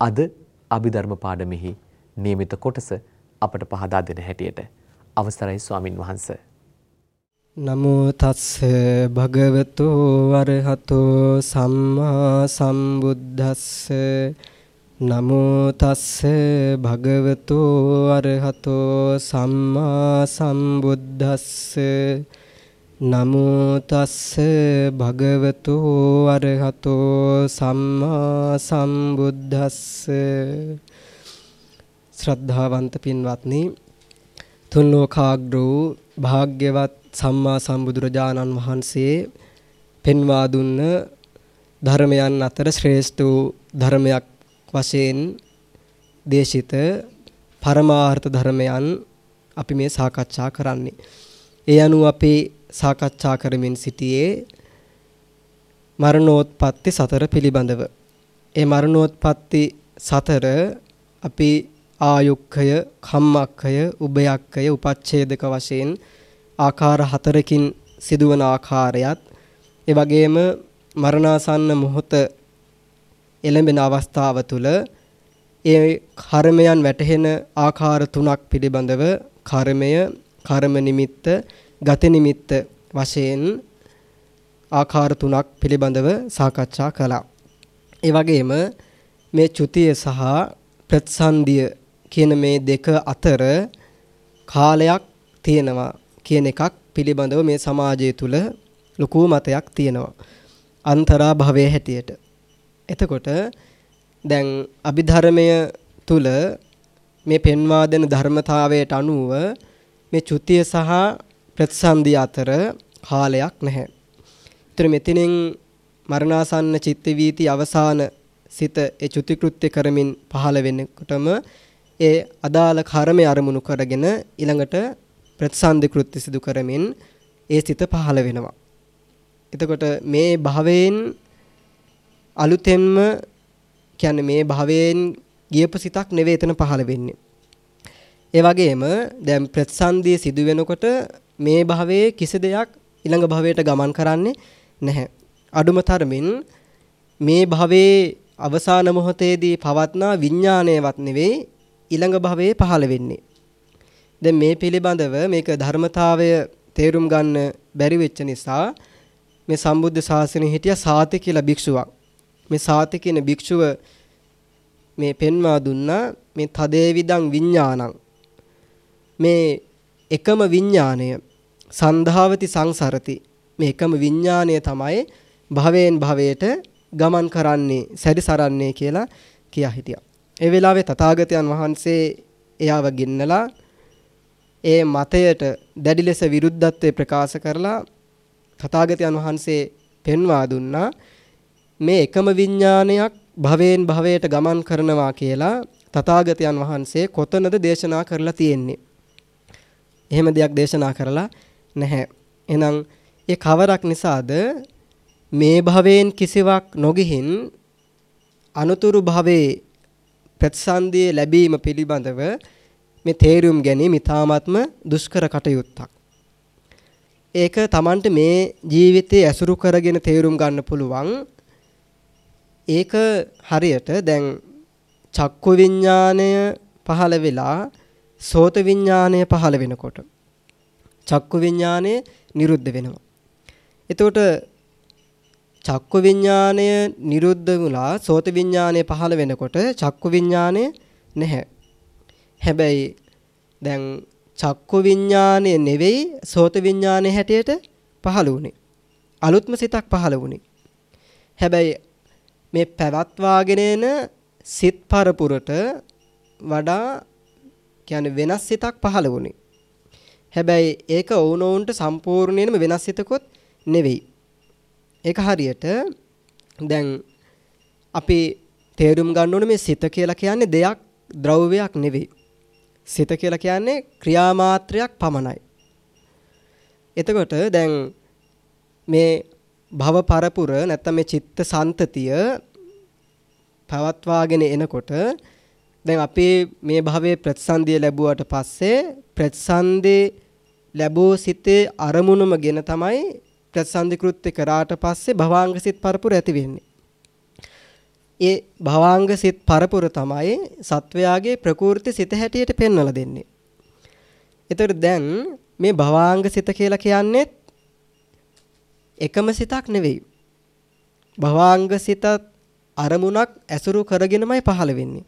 අද අභිධර්ම පාඩමෙහි නියමිත කොටස අපට පහදා දෙන හැටියට. අවසරයි ස්වාමින් වහන්ස. නමෝ තස්ස භගවතු අරහතෝ සම්මා සම්බුද්දස්ස. නමෝ තස්ස භගවතු අරහතෝ සම්මා සම්බුද්දස්ස. නමෝ තස්ස භගවතු අරහතෝ සම්මා සම්බුද්දස්ස ශ්‍රද්ධාවන්ත පින්වත්නි තුන් ලෝකාග්‍ර වූ භාග්‍යවත් සම්මා සම්බුදුරජාණන් වහන්සේ පෙන්වා දුන්න ධර්මයන් අතර ශ්‍රේෂ්ඨ වූ ධර්මයක් වශයෙන් දේශිත පරමාර්ථ ධර්මයන් අපි මේ සාකච්ඡා කරන්නේ. ඒ අනුව අපේ සාකච්ඡා කරමින් සිටියේ මරණෝත්පත්ති සතර පිළිබඳව. ඒ මරණෝත්පත්ති සතර අපි ආයුක්ඛය, කම්මක්ඛය, උභයක්ඛය, උපච්ඡේදක වශයෙන් ආකාර හතරකින් සිදුවන ආකාරයත් ඒ වගේම මරණාසන්න මොහොත එළඹෙන අවස්ථාව තුළ ඒ කර්මයන් වැටහෙන ආකාර තුනක් පිළිබඳව කර්මය, කර්ම නිමිත්ත, ගත නිමිත්ත වශයෙන් ආකාර තුනක් පිළිබඳව සාකච්ඡා කළා. ඒ වගේම මේ චුතිය සහ ප්‍රතිසන්දිය කියන මේ දෙක අතර කාලයක් තියෙනවා කියන එකක් පිළිබඳව මේ සමාජය තුල ලොකු මතයක් තියෙනවා. අන්තරා භවයේ හැටියට. එතකොට දැන් අභිධර්මය තුල මේ පෙන්වා දෙන ධර්මතාවයට අනුව මේ චුතිය සහ ප්‍රතිසන්දි අතර කාලයක් නැහැ. ඒතර මෙතනින් මරණාසන්න චිත්ත වීති අවසාන සිත ඒ චුති කෘත්‍ය කරමින් පහළ වෙනකොටම ඒ අදාළ කර්මය අරමුණු කරගෙන ඊළඟට ප්‍රතිසන්දි කෘත්‍ය සිදු කරමින් ඒ සිත පහළ වෙනවා. එතකොට මේ භවයෙන් අලුතෙන්ම කියන්නේ මේ භවයෙන් ගියපු සිතක් නෙවෙයි එතන පහළ වෙන්නේ. ඒ වගේම දැන් ප්‍රතිසන්දිය සිදු වෙනකොට මේ භවයේ කිසි දෙයක් ඊළඟ භවයට ගමන් කරන්නේ නැහැ. අඩුම තරමින් මේ භවයේ අවසාන මොහොතේදී පවත්නා විඥාණයවත් නෙවෙයි ඊළඟ භවයේ පහළ වෙන්නේ. දැන් මේ පිළිබඳව මේක ධර්මතාවය තේරුම් ගන්න බැරි වෙච්ච නිසා මේ සම්බුද්ධ ශාසනයේ හිටිය සාති කියලා භික්ෂුවක්. මේ සාති කියන භික්ෂුව මේ පෙන්වා දුන්නා මේ තදේවිදං විඥානං මේ එකම විඥාණය සන්ධාවති සංසරති මේ එකම විඥාණය තමයි භවයෙන් භවයට ගමන් කරන්නේ සැරිසරන්නේ කියලා කියා හිටියා. ඒ වෙලාවේ තථාගතයන් වහන්සේ එයාව ගෙන්නලා ඒ මතයට දැඩි ලෙස විරුද්ධත්වය ප්‍රකාශ කරලා තථාගතයන් වහන්සේ පෙන්වා දුන්නා මේ එකම විඥානයක් භවයෙන් භවයට ගමන් කරනවා කියලා තථාගතයන් වහන්සේ කොතනද දේශනා කරලා තියෙන්නේ එහෙම දෙයක් දේශනා කරලා නැහැ. එහෙනම් ඒ කවරක් නිසාද මේ භවයෙන් කිසිවක් නොගිහින් අනුතුරු භවයේ ප්‍රතිසන්දිය ලැබීම පිළිබඳව මේ තේරුම් ගැනීම ඉතාමත්ම දුෂ්කර කටයුත්තක්. ඒක Tamanට මේ ජීවිතයේ ඇසුරු කරගෙන තේරුම් ගන්න පුළුවන්. ඒක හරියට දැන් චක්කු විඥාණය පහළ වෙලා සෝත විඥානය පහළ වෙනකොට චක්කු විඥානය නිරුද්ධ වෙනවා. එතකොට චක්කු විඥාණය නිරුද්ධ වුණා සෝත විඥාණය පහළ වෙනකොට චක්කු විඥාණය නැහැ. හැබැයි දැන් චක්කු විඥාණය නෙවෙයි සෝත විඥාණය හැටියට පහළ වුණේ. අලුත්ම සිතක් පහළ වුණේ. හැබැයි මේ පැවත්වාගෙන එන සිත් පරපුරට වඩා කියන්නේ වෙනස් සිතක් පහළ වුණේ. හැබැයි ඒක වුණොන්ට සම්පූර්ණයෙන්ම වෙනස් සිතකොත් නෙවෙයි. ඒක හරියට දැන් අපි තේරුම් ගන්න ඕනේ මේ සිත කියලා කියන්නේ දෙයක් ද්‍රව්‍යයක් නෙවෙයි. සිත කියලා කියන්නේ ක්‍රියාමාත්‍රයක් පමණයි. එතකොට දැන් මේ භව පරපුර නැත්නම් මේ චිත්ත සන්තතිය පවත්වාගෙන එනකොට දැන් අපි මේ භවයේ ප්‍රතිසන්දිය ලැබුවට පස්සේ ප්‍රතිසන්දේ ලැබූ සිතේ අරමුණුමගෙන තමයි ප්‍රතිසන්දි කෘත්‍ය කරාට පස්සේ භවාංග සිත් පරපුර ඇති වෙන්නේ. ඒ භවාංග සිත් පරපුර තමයි සත්වයාගේ ප්‍රකෘති සිත හැටියට පෙන්වලා දෙන්නේ. එතකොට දැන් මේ භවාංග සිත කියලා කියන්නේ එකම සිතක් නෙවෙයි. භවාංග සිතත් අරමුණක් ඇසුරු කරගෙනමයි පහළ වෙන්නේ.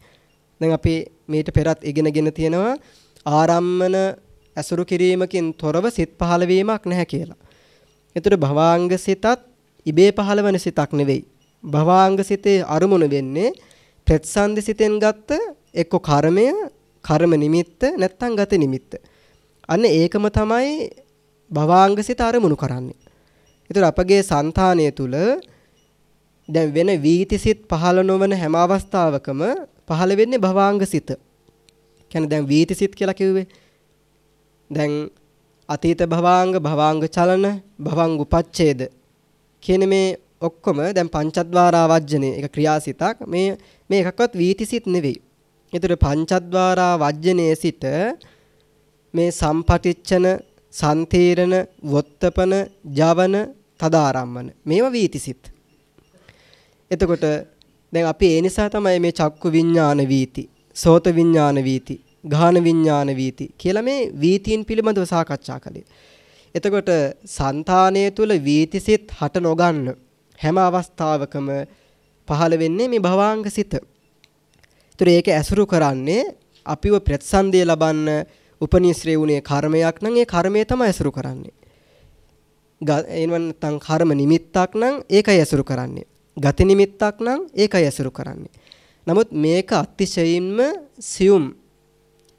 දැන් අපි මීට පෙරත් ඉගෙනගෙන තියෙනවා ආරම්මන ඇසුරු කිරීමකින් තොරව සිත් පහළ වීමක් නැහැ කියලා. එතකොට භවාංග සිතත් ඉබේ පහළවන සිතක් නෙවෙයි. භවාංග සිතේ අරමුණ වෙන්නේ ප්‍රතිසන්දි සිතෙන් ගත්ත එක්ක කර්මය, කර්ම නිමිත්ත නැත්නම් ගත නිමිත්ත. අන්න ඒකම තමයි භවාංග සිත අරමුණු කරන්නේ. ඒතර අපගේ సంతානය තුල දැන් වෙන වීතිසිත පහළ නොවන හැම අවස්ථාවකම පහළ වෙන්නේ භවාංග සිත. කියන්නේ දැන් වීතිසිත කියලා කිව්වේ. දැන් අතීත භවාංග භවාංග චලන භවංග උපච්ඡේද කියන මේ ඔක්කොම දැන් පංචද්වාරා වජ්ජනේ ඒක ක්‍රියාසිතක් මේ මේ එකක්වත් වීතිසිත නෙවෙයි. ඒතර පංචද්වාරා වජ්ජනේ සිට මේ සම්පටිච්ඡන සන්තීරණ වොත්තපන ජවන තදාරම්මන මේවා වීතිසිත. එතකොට දැන් අපි ඒ නිසා තමයි මේ චක්කු විඥාන වීති, සෝත විඥාන වීති, ගාහන විඥාන වීති කියලා මේ වීතීන් පිළිබඳව සාකච්ඡා කළේ. එතකොට సంతානය තුල වීතිසිත හට නොගන්න හැම අවස්ථාවකම පහළ වෙන්නේ මේ භවාංග සිත. ඒතර ඒක ඇසුරු කරන්නේ අපිව ප්‍රතිසන්දිය ලබන්න උපනිශ්‍රේ වුණේ කර්මයක් නම් ඒ කර්මය තමයි ඇසුරු කරන්නේ. එනවන් නැත්නම් කර්ම නිමිත්තක් නම් ඒකයි ඇසුරු කරන්නේ. ගති නිමිත්තක් නම් ඒකයි ඇසුරු කරන්නේ. නමුත් මේක අතිශයින්ම සියුම්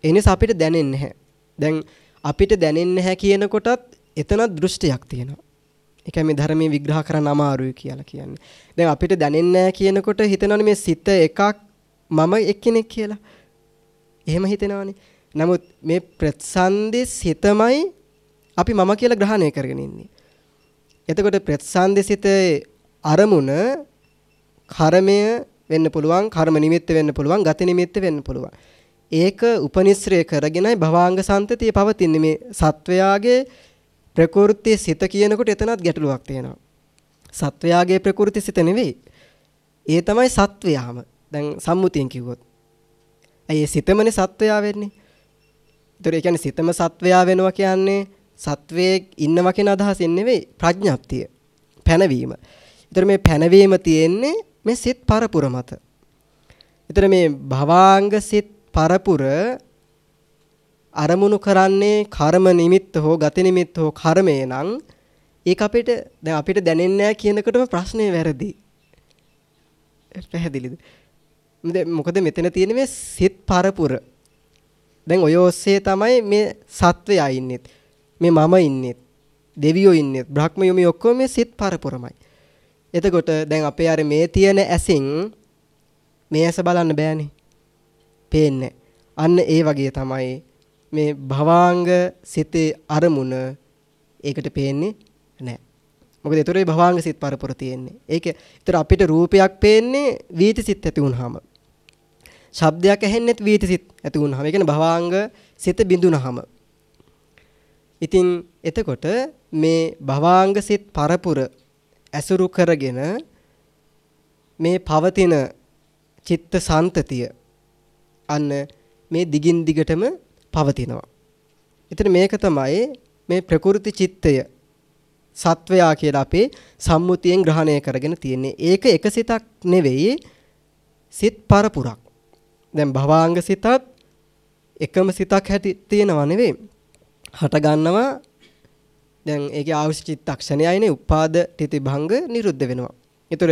එනිස අපිට දැනෙන්නේ නැහැ. දැන් අපිට දැනෙන්නේ නැහැ කියනකොටත් එතන දෘෂ්ටියක් තියෙනවා. ඒකයි මේ ධර්මයේ විග්‍රහ කරන්න අමාරුයි කියලා කියන්නේ. දැන් අපිට දැනෙන්නේ නැහැ කියනකොට හිතනවනේ මේ සිත එකක් මම එක්කෙනෙක් කියලා. එහෙම හිතෙනවනේ. නමුත් මේ ප්‍රතිසන්දි සිතමයි අපි මම කියලා ග්‍රහණය කරගෙන ඉන්නේ. එතකොට ප්‍රතිසන්දි සිතේ අරමුණ කර්මය වෙන්න පුළුවන්, කර්ම නිමිත්ත වෙන්න පුළුවන්, ගති නිමිත්ත වෙන්න පුළුවන්. ඒක උපනිශ්‍රය කරගෙනයි භවාංග සම්තතිය පවතින්නේ මේ සත්වයාගේ ප්‍රකෘති සිත කියනකොට එතනත් ගැටලුවක් තියෙනවා. සත්වයාගේ ප්‍රකෘති සිත නෙවෙයි. ඒ තමයි සත්වයාම. දැන් සම්මුතියෙන් කිව්වොත්. ඇයි සිතමනේ සත්වයා වෙන්නේ? ඒතර ඒ කියන්නේ සිතම සත්වයා වෙනවා කියන්නේ සත්වයේ ඉන්නවා කියන අදහසින් නෙවෙයි ප්‍රඥාප්තිය. පැනවීම. ඒතර මේ පැනවීම තියෙන්නේ මේ සිත් පරපුර මත. ඒතර මේ භවාංග සිත් පරපුර අරමුණු කරන්නේ කර්ම නිමිත්ත හෝ ගති නිමිත්ත හෝ කර්මය නම් ඒක අපිට දැන් අපිට දැනෙන්නේ නැහැ කියනකොටම ප්‍රශ්නේ වැරදි. පැහැදිලිද? මොකද මෙතන තියෙන මේ සිත් පරපුර. දැන් ඔය ඔස්සේ තමයි මේ සත්වයා ඉන්නේ. මේ මම ඉන්නේ. දෙවියෝ ඉන්නේ. බ්‍රහ්මයෝ මේ ඔක්කොම මේ සිත් පරපුරමයි. එතකොට දැන් අපේ අර මේ තියෙන ඇසින් මේ ඇස බලන්න බෑනේ. පේන්නේ. අන්න ඒ වගේ තමයි මේ භවාංග සිතේ අරමුණ ඒකට පේන්නේ නැහැ. මොකද ඒතරේ භවාංග සිත් පරපුර තියෙන්නේ. ඒක ඒතර අපිට රූපයක් පේන්නේ වීති සිත් ඇති වුනහම. ශබ්දයක් ඇහෙන්නෙත් වීති සිත් ඇති වුනහම. ඒ කියන්නේ භවාංග සිත බිඳුනහම. ඉතින් එතකොට මේ භවාංග සිත් පරපුර ඇසුරු කරගෙන මේ පවතින චිත්ත සන්තතිය අන්න මේ දිගින් දිගටම පවතිනවා. එතන මේක තමයි මේ ප්‍රකෘති චිත්තය සත්වයා කියලා අපේ සම්මුතියෙන් ග්‍රහණය කරගෙන තියෙන්නේ. ඒක එක සිතක් නෙවෙයි සිත් පරපුරක්. දැන් භවාංග සිතත් එකම සිතක් හැටි තියෙනව නෙවෙයි. හට ගන්නවා දැන් ඒකේ ආවශ්‍ය චිත්තක්ෂණයයිනේ උපාද තිති භංග නිරුද්ධ වෙනවා. ඒතර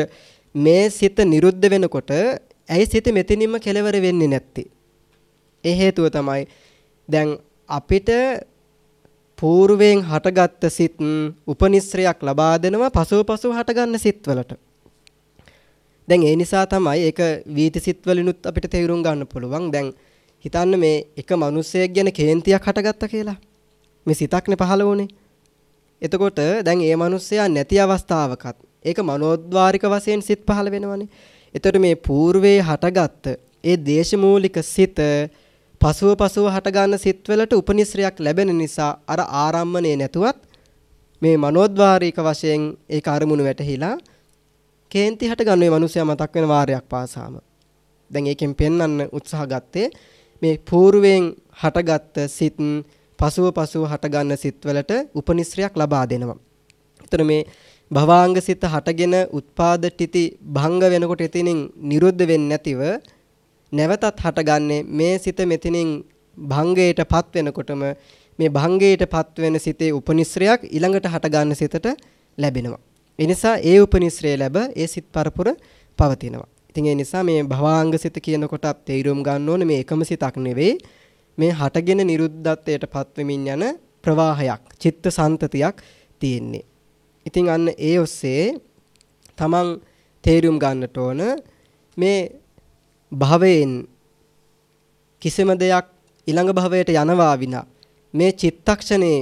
මේ සිත නිරුද්ධ වෙනකොට ඇයි සිත මෙතනින්ම කෙලවර වෙන්නේ නැත්තේ? ඒ හේතුව තමයි දැන් අපිට పూర్වයෙන් හටගත්ත සිත් උපනිශ්‍රයක් ලබා දෙනවා පසුව පසුව හටගන්න සිත්වලට. දැන් ඒ නිසා තමයි ඒක වීති සිත් වලිනුත් අපිට තේරුම් ගන්න පුළුවන්. දැන් හිතන්න මේ එක මිනිසෙක් ගැන කේන්තියක් හටගත්තා කියලා. මේ සිතක්නේ පහළ වුනේ. එතකොට දැන් ඒ මිනිස්සයා නැති අවස්ථාවකත් ඒක මනෝද්වාරික වශයෙන් සිත් පහළ වෙනවනේ. එතකොට මේ పూర్වයේ හටගත් ඒ දේශමූලික සිත පසුව පසුව හටගන්න සිත්වලට උපනිශ්‍රයක් ලැබෙන නිසා අර ආරම්මණය නැතුවත් මේ මනෝද්වාරික වශයෙන් ඒක අරමුණු වැටහිලා කේන්ති හටගන්න මේ මිනිසයා මතක් වෙන වාරයක් පාසාම. දැන් ඒකෙන් පෙන්වන්න උත්සාහ ගත්තේ මේ పూర్වයෙන් හටගත් සිත් පසුව පසුව හටගන්න සිත්වලට උපනිශ්‍රයක් ලබා දෙනවා. එතන මේ භවාංග සිත හටගෙන උත්පාද තිති භංග වෙනකොට එතනින් නිරුද්ධ වෙන්නේ නැතිව නැවතත් හටගන්නේ මේ සිත මෙතනින් භංගයටපත් වෙනකොටම මේ භංගයටපත් වෙන සිතේ උපනිශ්‍රයක් ඊළඟට හටගන්න සිතට ලැබෙනවා. ඒ නිසා ඒ උපනිශ්‍රය ලැබ ඒ සිත් පරපුර පවතිනවා. ඉතින් ඒ නිසා මේ භවාංග සිත කියනකොට තේරුම් ගන්න ඕනේ මේ එකම සිතක් නෙවෙයි මේ හටගෙන නිරුද්ධත්වයටපත් වෙමින් යන ප්‍රවාහයක්, චිත්ත සන්තතියක් තියෙන්නේ. ඉතින් අන්න ඒ ඔස්සේ තමන් තේරුම් ගන්නට ඕන මේ භවයෙන් කිසිම දෙයක් ඊළඟ භවයට යනවා විනා මේ චිත්තක්ෂණේ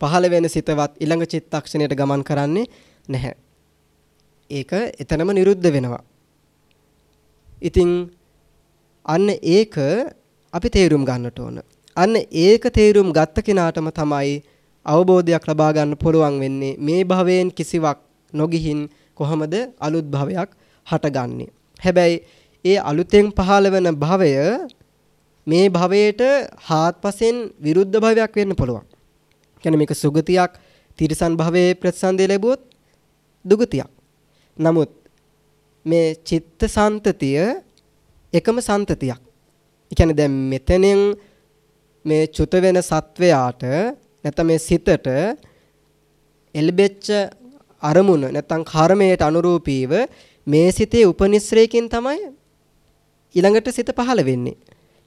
පහළ වෙන සිතවත් ඊළඟ චිත්තක්ෂණයට ගමන් කරන්නේ නැහැ. ඒක එතනම නිරුද්ධ වෙනවා. ඉතින් අන්න ඒක අපි තේරුම් ගන්නට ඕන. අන්න ඒක තේරුම් ගත්ත කෙනාටම තමයි අවබෝධයක් ලබා ගන්න පුළුවන් වෙන්නේ මේ භවයෙන් කිසිවක් නොගිහින් කොහොමද අලුත් භවයක් හටගන්නේ. හැබැයි ඒ අලුතෙන් පහළ වෙන භවය මේ භවයට හාත්පසෙන් විරුද්ධ භවයක් වෙන්න පුළුවන්. කියන්නේ මේක සුගතියක් තිරිසන් භවයේ ප්‍රතිසන්දේ ලැබුවොත් දුගතියක්. නමුත් මේ චිත්ත සන්තතිය එකම සන්තතියක්. ඒ කියන්නේ දැන් මෙතනෙන් මේ චුත වෙන සත්වයාට නැත්නම් මේ සිතට එල්බෙච්ච අරමුණ නැත්නම් කර්මයට අනුරූපීව මේ සිතේ උපනිශ්‍රයකින් තමයි ඊළඟට සිත පහළ වෙන්නේ.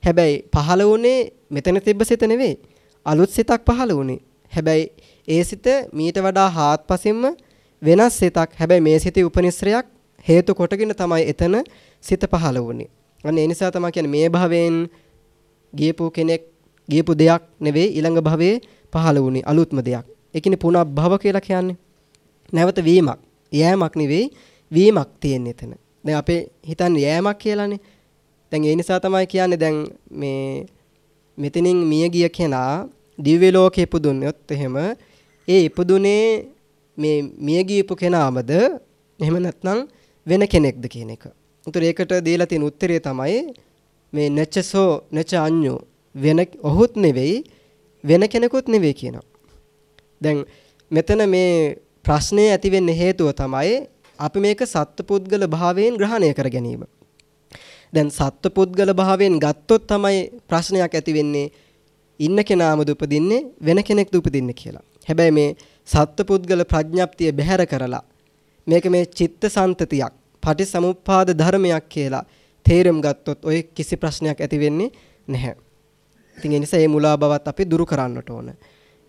හැබැයි පහළ වුණේ මෙතන තිබ්බ සිත නෙවෙයි. අලුත් සිතක් පහළ වුණේ. හැබැයි ඒ සිත මීට වඩා හාත්පසින්ම වෙනස් සිතක්. හැබැයි මේ සිතේ උපනිශ්‍රයක් හේතු කොටගෙන තමයි එතන සිත පහළ වුණේ. අන්න ඒ නිසා තමයි කියන්නේ මේ භවයෙන් ගියපු කෙනෙක් ගියපු දෙයක් නෙවෙයි ඊළඟ භවයේ පහළ වුණේ අලුත්ම දෙයක්. ඒ කියන්නේ පුනබ්භව කියලා කියන්නේ. නැවත වීමක්. යෑමක් නෙවෙයි වීමක් තියෙන්නේ එතන. දැන් අපේ හිතන්නේ යෑමක් කියලානේ. දැන් ඒ නිසා තමයි කියන්නේ දැන් මේ මෙතනින් මිය ගිය කෙනා දිව්‍ය ලෝකෙ ඉපදුනොත් එහෙම ඒ ඉපදුනේ මේ මිය ගියපු කෙනාමද එහෙම නැත්නම් වෙන කෙනෙක්ද කියන එක. උතර ඒකට දීලා තියෙන උත්තරය තමයි මේ නචසෝ නච අඤ්ඤෝ වෙන ඔහුත් නෙවෙයි වෙන කෙනෙකුත් නෙවෙයි කියනවා. දැන් මෙතන මේ ප්‍රශ්නේ ඇති වෙන්න හේතුව තමයි අපි මේක සත්පුද්ගල භාවයෙන් ග්‍රහණය කර ගැනීම. දැන් සත්පුද්ගල භාවයෙන් ගත්තොත් තමයි ප්‍රශ්නයක් ඇති වෙන්නේ ඉන්න කෙනාමද උපදින්නේ වෙන කෙනෙක්ද උපදින්නේ කියලා. හැබැයි මේ සත්පුද්ගල ප්‍රඥප්තිය බැහැර කරලා මේක මේ චිත්ත සන්තතියක් පටිසමුප්පාද ධර්මයක් කියලා තේරුම් ගත්තොත් ඔය කිසි ප්‍රශ්නයක් ඇති වෙන්නේ නැහැ. ඉතින් ඒ නිසා මේ මුලා බවත් අපි දුරු කරන්නට ඕන.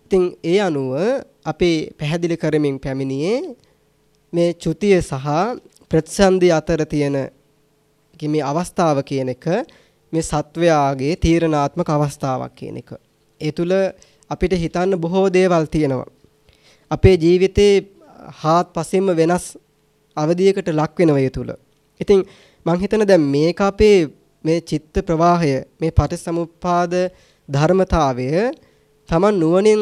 ඉතින් ඒ අනුව අපි පැහැදිලි කරමින් පැමිණියේ මේ චුතිය සහ ප්‍රතිසන්දි අතර තියෙන මේ අවස්ථාව කියන එක මේ සත්වයාගේ තීරණාත්මක අවස්ථාවක් කියන එක. ඒ තුල අපිට හිතන්න බොහෝ දේවල් තියෙනවා. අපේ ජීවිතේ හාත්පසින්ම වෙනස් අවධියකට ලක් වෙනවා ඒ තුල. ඉතින් මං හිතන දැන් මේක අපේ මේ චිත්ත ප්‍රවාහය මේ පටිසමුප්පාද ධර්මතාවය Taman නුවණින්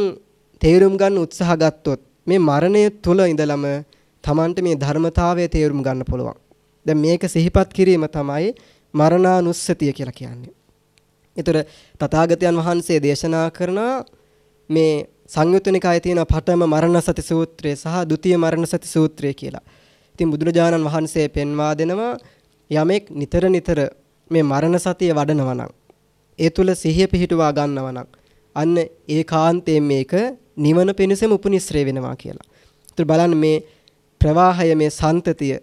තේරුම් ගන්න උත්සාහ ගත්තොත් මේ මරණය තුල ඉඳලම Tamanට මේ ධර්මතාවය තේරුම් ගන්න පුළුවන්. දැන් මේක සිහිපත් කිරීම තමයි මරණානුස්සතිය කියලා කියන්නේ. ඒතර තථාගතයන් වහන්සේ දේශනා කරන මේ සංයුත්ත නිකායේ තියෙන පඨම මරණ සති සූත්‍රය සහ ဒုတိ ය මරණ සති සූත්‍රය කියලා. ඉතින් බුදුරජාණන් වහන්සේ පෙන්වා දෙනවා යමෙක් නිතර නිතර මේ මරණ සතිය වඩනවා නම් ඒ තුල සිහිය පිහිටුවා ගන්නවා නම් අන්න ඒකාන්තයෙන් මේක නිවන පිණිසම උපනිශ්‍රේ වෙනවා කියලා. ඒතර බලන්න මේ ප්‍රවාහය මේ සන්තතිය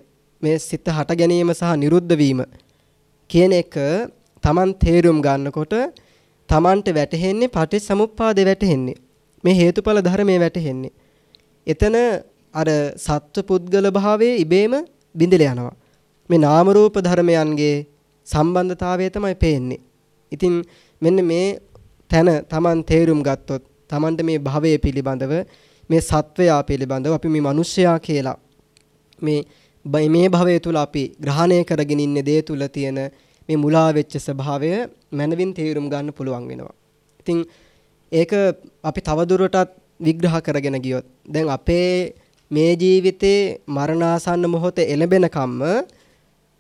මේ සිත හට ගැනීම සහ නිරුද්ධ වීම කියන එක Taman තේරුම් ගන්නකොට Tamanට වැටහෙන්නේ පටිච්චසමුප්පාදේ වැටහෙන්නේ. මේ හේතුඵල ධර්මයේ වැටහෙන්නේ. එතන අර සත්ව පුද්ගල භාවයේ ඉබේම බිඳිලා යනවා. මේ නාම රූප ධර්මයන්ගේ සම්බන්ධතාවය තමයි පේන්නේ. ඉතින් මෙන්න මේ තැන Taman තේරුම් ගත්තොත් Tamanට මේ භවයේ පිළිබඳව මේ සත්වයා පිළිබඳව අපි මේ මිනිස්සයා කියලා මේ මේ භවය තුල අපි ග්‍රහණය කරගෙන ඉන්නේ දේ තුල තියෙන මේ මුලා වෙච්ච ස්වභාවය මනවින් තේරුම් ගන්න පුළුවන් වෙනවා. ඉතින් ඒක අපි තවදුරටත් විග්‍රහ කරගෙන ගියොත් දැන් අපේ මේ ජීවිතේ මරණාසන්න මොහොතේ එළඹෙන කම්ම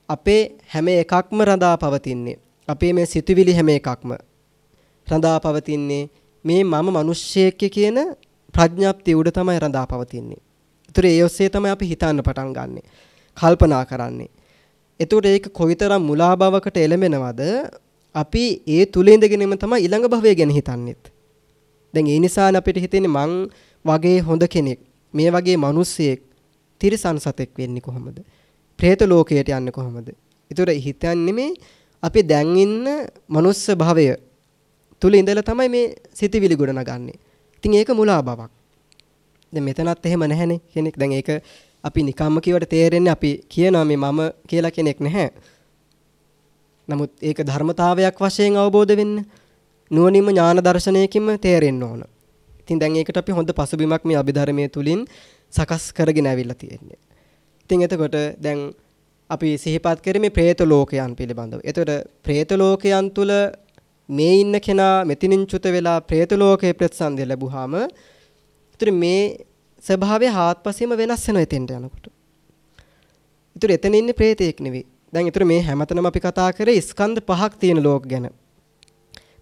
අපේ හැම එකක්ම රඳා පවතින්නේ. අපේ මේ සිතුවිලි හැම එකක්ම රඳා පවතින්නේ මේ මම මිනිස්සෙක් කියන ප්‍රඥාප්තිය උඩ තමයි රඳා පවතින්නේ. ඒතර ඒ ඔස්සේ තමයි අපි හිතන්න පටන් ගන්නෙ. කල්පනා කරන්නේ. එතකොට ඒක කොයිතරම් මුලා බවකට එළඹෙනවද? අපි ඒ තුල ඉඳගෙනම තමයි ඊළඟ භවය ගැන හිතන්නේත්. දැන් ඒ නිසානේ අපිට හිතෙන්නේ මං වගේ හොඳ කෙනෙක් මේ වගේ මිනිස්සෙක් තිරසන් සතෙක් වෙන්නේ කොහොමද? പ്രേත ලෝකයට යන්නේ කොහොමද? ඒතර හිතන්නේ මේ අපි දැන් ඉන්න මනුස්ස භවය තුල ඉඳලා තමයි මේ සිතිවිලි ගොඩනගන්නේ. ඉතින් ඒක මුලා බවක්. දැන් මෙතනත් එහෙම නැහැනේ කෙනෙක්. දැන් ඒක අපි නිකම්ම කියවට තේරෙන්නේ අපි කියනවා මේ මම කියලා කෙනෙක් නැහැ. නමුත් ඒක ධර්මතාවයක් වශයෙන් අවබෝධ වෙන්න නුවණින්ම ඥාන දර්ශනයකින්ම තේරෙන්න ඕන. ඉතින් දැන් ඒකට අපි හොඳ පසුබිමක් මේ අභිධර්මයේ තුලින් සකස් කරගෙන ඇවිල්ලා තියෙන්නේ. ඉතින් එතකොට දැන් අපි සිහිපත් කරේ මේ പ്രേත ලෝකයන් පිළිබඳව. එතකොට പ്രേත ලෝකයන් තුල මේ ඉන්න කෙනා මෙතනින් චුත වෙලා പ്രേත ලෝකේ ප්‍රතිසන්දිය ලැබුවාම ඉතින් මේ ස්වභාවය හාත්පසෙම වෙනස් වෙනවා එතෙන්ට යනකොට. ඉතින් එතන ඉන්නේ പ്രേතෙක් නෙවෙයි. දැන් ඉතින් මේ හැමතැනම අපි කතා කරේ ස්කන්ධ පහක් තියෙන ලෝක ගැන.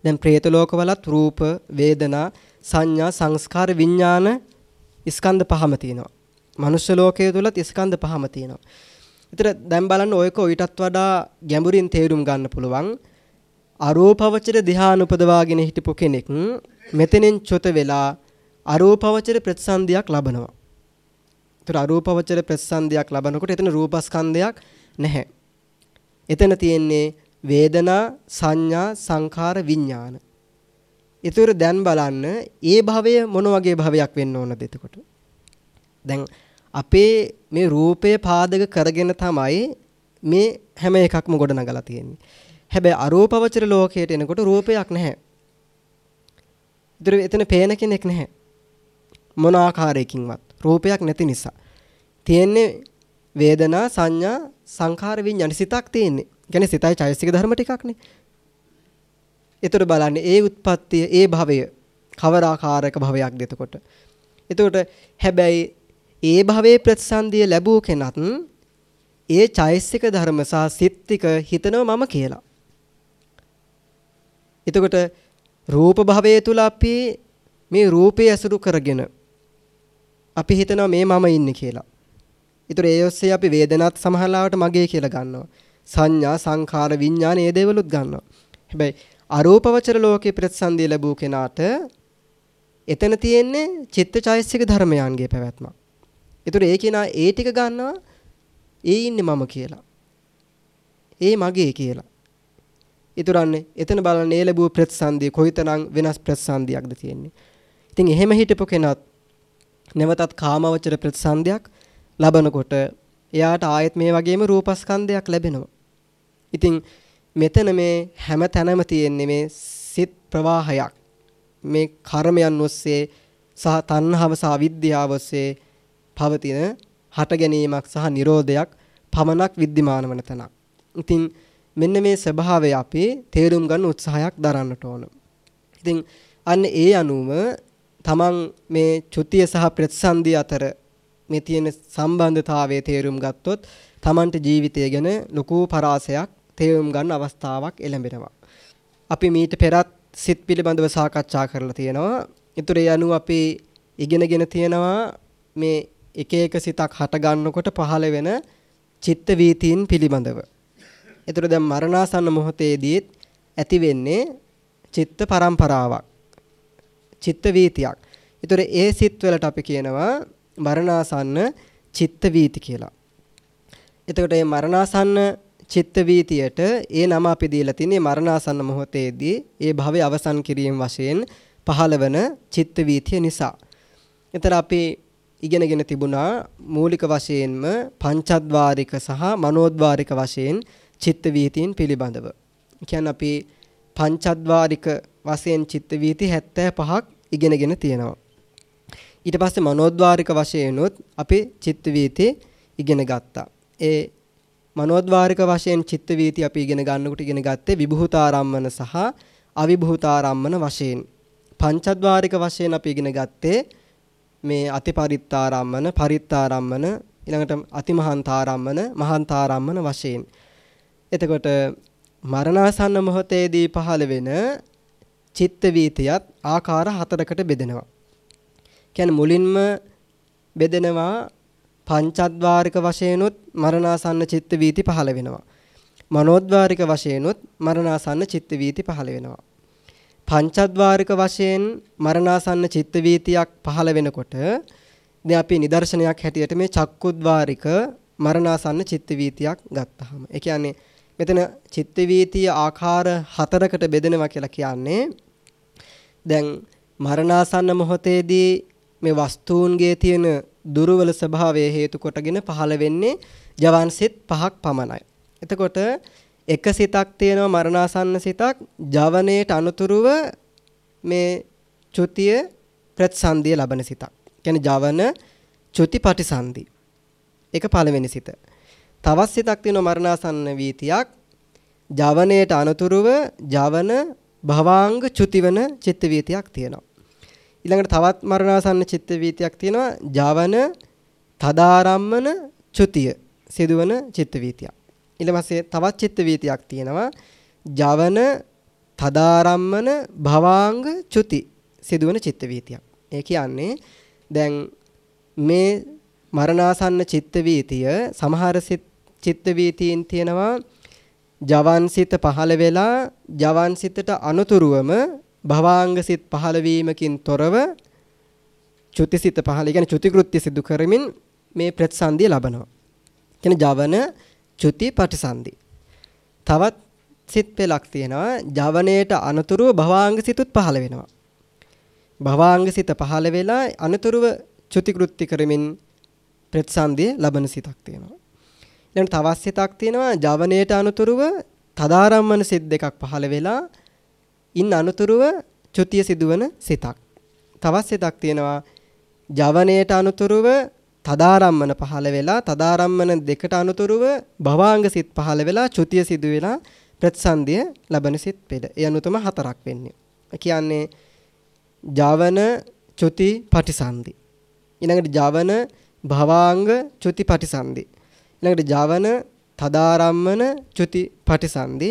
දැන් പ്രേත ලෝකවලත් රූප, වේදනා, සංඥා, සංස්කාර, විඥාන ස්කන්ධ පහම තියෙනවා. මනුෂ්‍ය ලෝකයේ තුලත් ස්කන්ධ පහම තියෙනවා. ඒතර දැන් බලන්න ඔයක ඊටත් වඩා ගැඹුරින් තේරුම් ගන්න පුළුවන්. අරූපවචර ධ්‍යාන උපදවාගෙන හිටපු කෙනෙක් මෙතෙනින් චොත වෙලා අරූපවචර ප්‍රතිසන්දියක් ලබනවා. ඒතර අරූපවචර ප්‍රතිසන්දියක් ලබනකොට එතන රූපස්කන්ධයක් නැහැ. එතන තියෙන්නේ වේදනා, සංඥා, සංඛාර, විඥාන. ඒතර දැන් බලන්න ඒ භවය මොන වගේ භවයක් වෙන්න ඕනද එතකොට? දැන් අපේ මේ රූපය පාදක කරගෙන තමයි මේ හැම එකක්ම ගොඩනගලා තියෙන්නේ. හැබැයි අරූපවචර ලෝකයට එනකොට රූපයක් නැහැ. ඒතර එතන පේන කෙනෙක් නැහැ. මොන ආකාරයකින්වත් රූපයක් නැති නිසා තියෙන්නේ වේදනා සංඥා සංඛාර විඤ්ඤාණ සිතක් තියෙන්නේ. කියන්නේ සිතයි චෛතසික ධර්ම ටිකක්නේ. ඒතර බලන්නේ ඒ උත්පත්තිය ඒ භවය කවර ආකාරයක භවයක්ද එතකොට. එතකොට හැබැයි ඒ භවයේ ප්‍රතිසන්දිය ලැබූ කෙනත් ඒ චෛතසික ධර්ම සහ සිත් ටික හිතනවා මම කියලා. එතකොට රූප භවයේ තුල අපි මේ රූපය ඇසුරු කරගෙන අපි හිතනවා මේ මම ඉන්නේ කියලා. ඒතර ඒ ඔස්සේ අපි වේදනාත් සමහරවට මගේ කියලා ගන්නවා. සංඥා, සංඛාර, විඥාන මේ දේවලුත් ගන්නවා. හැබැයි අරූපවචර ලෝකේ ප්‍රතිසන්දිය ලැබූ කෙනාට එතන තියෙන්නේ චිත්තචෛසික ධර්මයන්ගේ පැවැත්මක්. ඒතර ඒ කෙනා ඒ ටික ගන්නවා ඒ ඉන්නේ මම කියලා. ඒ මගේ කියලා. ඉතුරන්නේ එතන බලන්න ඒ ලැබුව ප්‍රතිසන්දිය කොයිතරම් වෙනස් ප්‍රතිසන්දියක්ද තියෙන්නේ. ඉතින් එහෙම හිටපු කෙනත් නැවතත් කාමවචර ප්‍රතිසන්දියක් ලබනකොට එයාට ආයෙත් මේ වගේම රූපස්කන්ධයක් ලැබෙනවා. ඉතින් මෙතන මේ හැම තැනම තියෙන්නේ මේ සිත් ප්‍රවාහයක්. මේ කර්මයන් ඔස්සේ සහ තණ්හාව සහ විද්‍යාව ඔස්සේ පවතින හට ගැනීමක් සහ Nirodhayak පමණක් විද්දිමාන වන තැනක්. ඉතින් මෙන්න මේ ස්වභාවය අපි තේරුම් ගන්න උත්සාහයක් දරන්නට ඕන. ඉතින් අන්න ඒ අනුව තමන් මේ චුතිය සහ ප්‍රතිසන්දිය අතර මේ තියෙන සම්බන්ධතාවය තේරුම් ගත්තොත් තමන්ට ජීවිතය ගැන ලොකු පරාසයක් තේරුම් ගන්න අවස්ථාවක් එළඹෙනවා. අපි මීට පෙරත් සිත් පිළිබඳව සාකච්ඡා කරලා තියෙනවා. ඒතර ඒ අනුව අපි ඉගෙනගෙන තියෙනවා මේ එක එක සිතක් හට ගන්නකොට පහළ වෙන චිත්ත වීතීන් පිළිබඳව. ඊටර දැන් මරණාසන්න මොහොතේදීත් ඇති වෙන්නේ චිත්ත පරම්පරාවක්. චිත්ත වීතියක්. ඊටර ඒ සිත් වලට අපි කියනවා මරණාසන්න චිත්ත වීති කියලා. එතකොට මේ මරණාසන්න චිත්ත වීතියට ඒ නම අපි දීලා තින්නේ මරණාසන්න මොහොතේදී ඒ භවය අවසන් කිරීම වශයෙන් පහළවන චිත්ත වීතිය නිසා. එතන අපි ඉගෙනගෙන තිබුණා මූලික වශයෙන්ම පංචද්වාරික සහ මනෝද්වාරික වශයෙන් චිත්ත වීතීන් පිළිබඳව. කියන්නේ අපි පංචද්වාරික වශයෙන් චිත්ත වීති 75ක් ඉගෙනගෙන තියෙනවා. ඊට පස්සේ මනෝද්වාරික වශයෙන්ුත් අපි චිත්ත වීති ඉගෙන ගත්තා. ඒ මනෝද්වාරික වශයෙන් චිත්ත වීති අපි ඉගෙන ගන්නකොට ඉගෙන ගත්තේ විභූතාරම්මන සහ අවිභූතාරම්මන වශයෙන්. පංචද්වාරික වශයෙන් අපි ඉගෙන ගත්තේ මේ අතිපරිත්තාරම්මන, පරිත්තාරම්මන, ඊළඟට අතිමහන්තාරම්මන, මහන්තාරම්මන වශයෙන්. එතකොට මරණාසන්න මොහොතේදී පහළ වෙන චිත්ත වීතියත් ආකාර හතරකට බෙදෙනවා. කියන්නේ මුලින්ම බෙදෙනවා පංචද්වාරික වශයෙන්ුත් මරණාසන්න චිත්ත වීති පහළ වෙනවා. මනෝද්වාරික වශයෙන්ුත් මරණාසන්න චිත්ත වීති පහළ වෙනවා. පංචද්වාරික වශයෙන් මරණාසන්න චිත්ත වීතියක් පහළ වෙනකොට දැන් අපි නිදර්ශනයක් හැටියට මේ චක්කුද්වාරික මරණාසන්න චිත්ත වීතියක් ගත්තාම ඒ කියන්නේ මෙතන චිත්ත වීතිය ආකාර හතරකට බෙදෙනවා කියලා කියන්නේ දැන් මරණාසන්න මොහොතේදී මේ වස්තුන්ගේ තියෙන දුර්වල ස්වභාවය හේතු කොටගෙන පහළ වෙන්නේ ජවන් සිත් පහක් පමණයි. එතකොට එක සිතක් තියෙනවා මරණාසන්න සිතක් ජවනයේට අනුතුරුව මේ චුතිය ප්‍රතිසන්දිය ලබන සිතක්. කියන්නේ ජවන චුති පටිසන්දි. ඒක පළවෙනි සිත. තවත් සිතක් තියෙනවා මරණාසන්න වීතියක් ජවනයේට අනුතුරුව ජවන භවාංග චුතිවන චිත්ත වීතියක් තියෙනවා. ඊළඟට තවත් මරණාසන්න චිත්ත වීතියක් තියෙනවා ජවන තදාරම්මන චුතිය සිදුවන චිත්ත වීතියක්. ඊට පස්සේ තවත් චිත්ත වීතියක් තියෙනවා ජවන තදාරම්මන භවාංග චුති සිදුවන චිත්ත වීතියක්. ඒ කියන්නේ දැන් මේ මරණාසන්න චිත්ත වීතිය සමහර චිත්ත වීතීන් තියෙනවා ජවන් සිත පහළ වෙලා ජවන් සිතට අනුතුරුවම භවාංග සිත් පහළ වීමකින් තොරව චුතිසිත පහළ කියන්නේ චුති කෘත්‍ය සිදු කරමින් මේ ප්‍රතිසන්දිය ලබනවා. කියන්නේ ජවන චුති පටිසන්ධි. තවත් සිත් පෙළක් තියෙනවා ජවනයේට අනතුරුව භවාංග සිතුත් පහළ වෙනවා. භවාංග සිත පහළ වෙලා අනතුරුව චුති කෘත්‍ය කරමින් ප්‍රතිසන්දිය ලබන සිතක් තියෙනවා. ඊළඟ තවත් සිතක් තියෙනවා ජවනයේට අනතුරුව තදාරම්මන සිත් දෙකක් පහළ වෙලා ඉන් අනතුරුව චුතිය සිදුවන සිතක්. තවත් සිතක් තියෙනවා ජවනයේට අනතුරුව තදාරම්මන පහළ වෙලා තදාරම්මන දෙකට අනුතුරුව භවාංග සිත් පහළ වෙලා චුතිය සිදු වෙලා ප්‍රතිසන්දිය ලබන සිත් පෙළ. ඒ අනුතම හතරක් වෙන්නේ. කියන්නේ ජවන චුති පටිසන්දි. ඊළඟට ජවන භවාංග චුති පටිසන්දි. ඊළඟට ජවන තදාරම්මන චුති පටිසන්දි.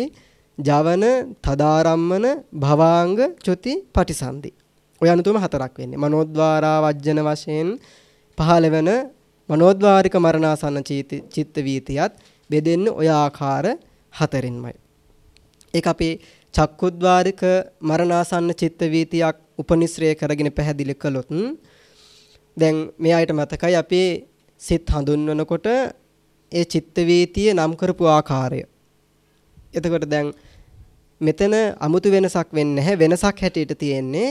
ජවන තදාරම්මන භවාංග චුති පටිසන්දි. ඔය අනුතුම හතරක් වෙන්නේ. මනෝද්වාරා වජ්ජන වශයෙන් පහළ වෙන මනෝද්වාරික මරණාසන්න චිත්ත වීතියත් බෙදෙන්නේ ඔය ආකාර හතරෙන්මයි. ඒක අපේ චක්කුද්වාරික මරණාසන්න චිත්ත වීතියක් උපනිශ්‍රය කරගෙන පැහැදිලි කළොත් දැන් මේ ආයත මතකයි අපේ සිත් හඳුන්වනකොට ඒ චිත්ත වීතිය නම් කරපු ආකාරය. එතකොට දැන් මෙතන 아무තු වෙනසක් වෙන්නේ නැහැ වෙනසක් හැටියට තියෙන්නේ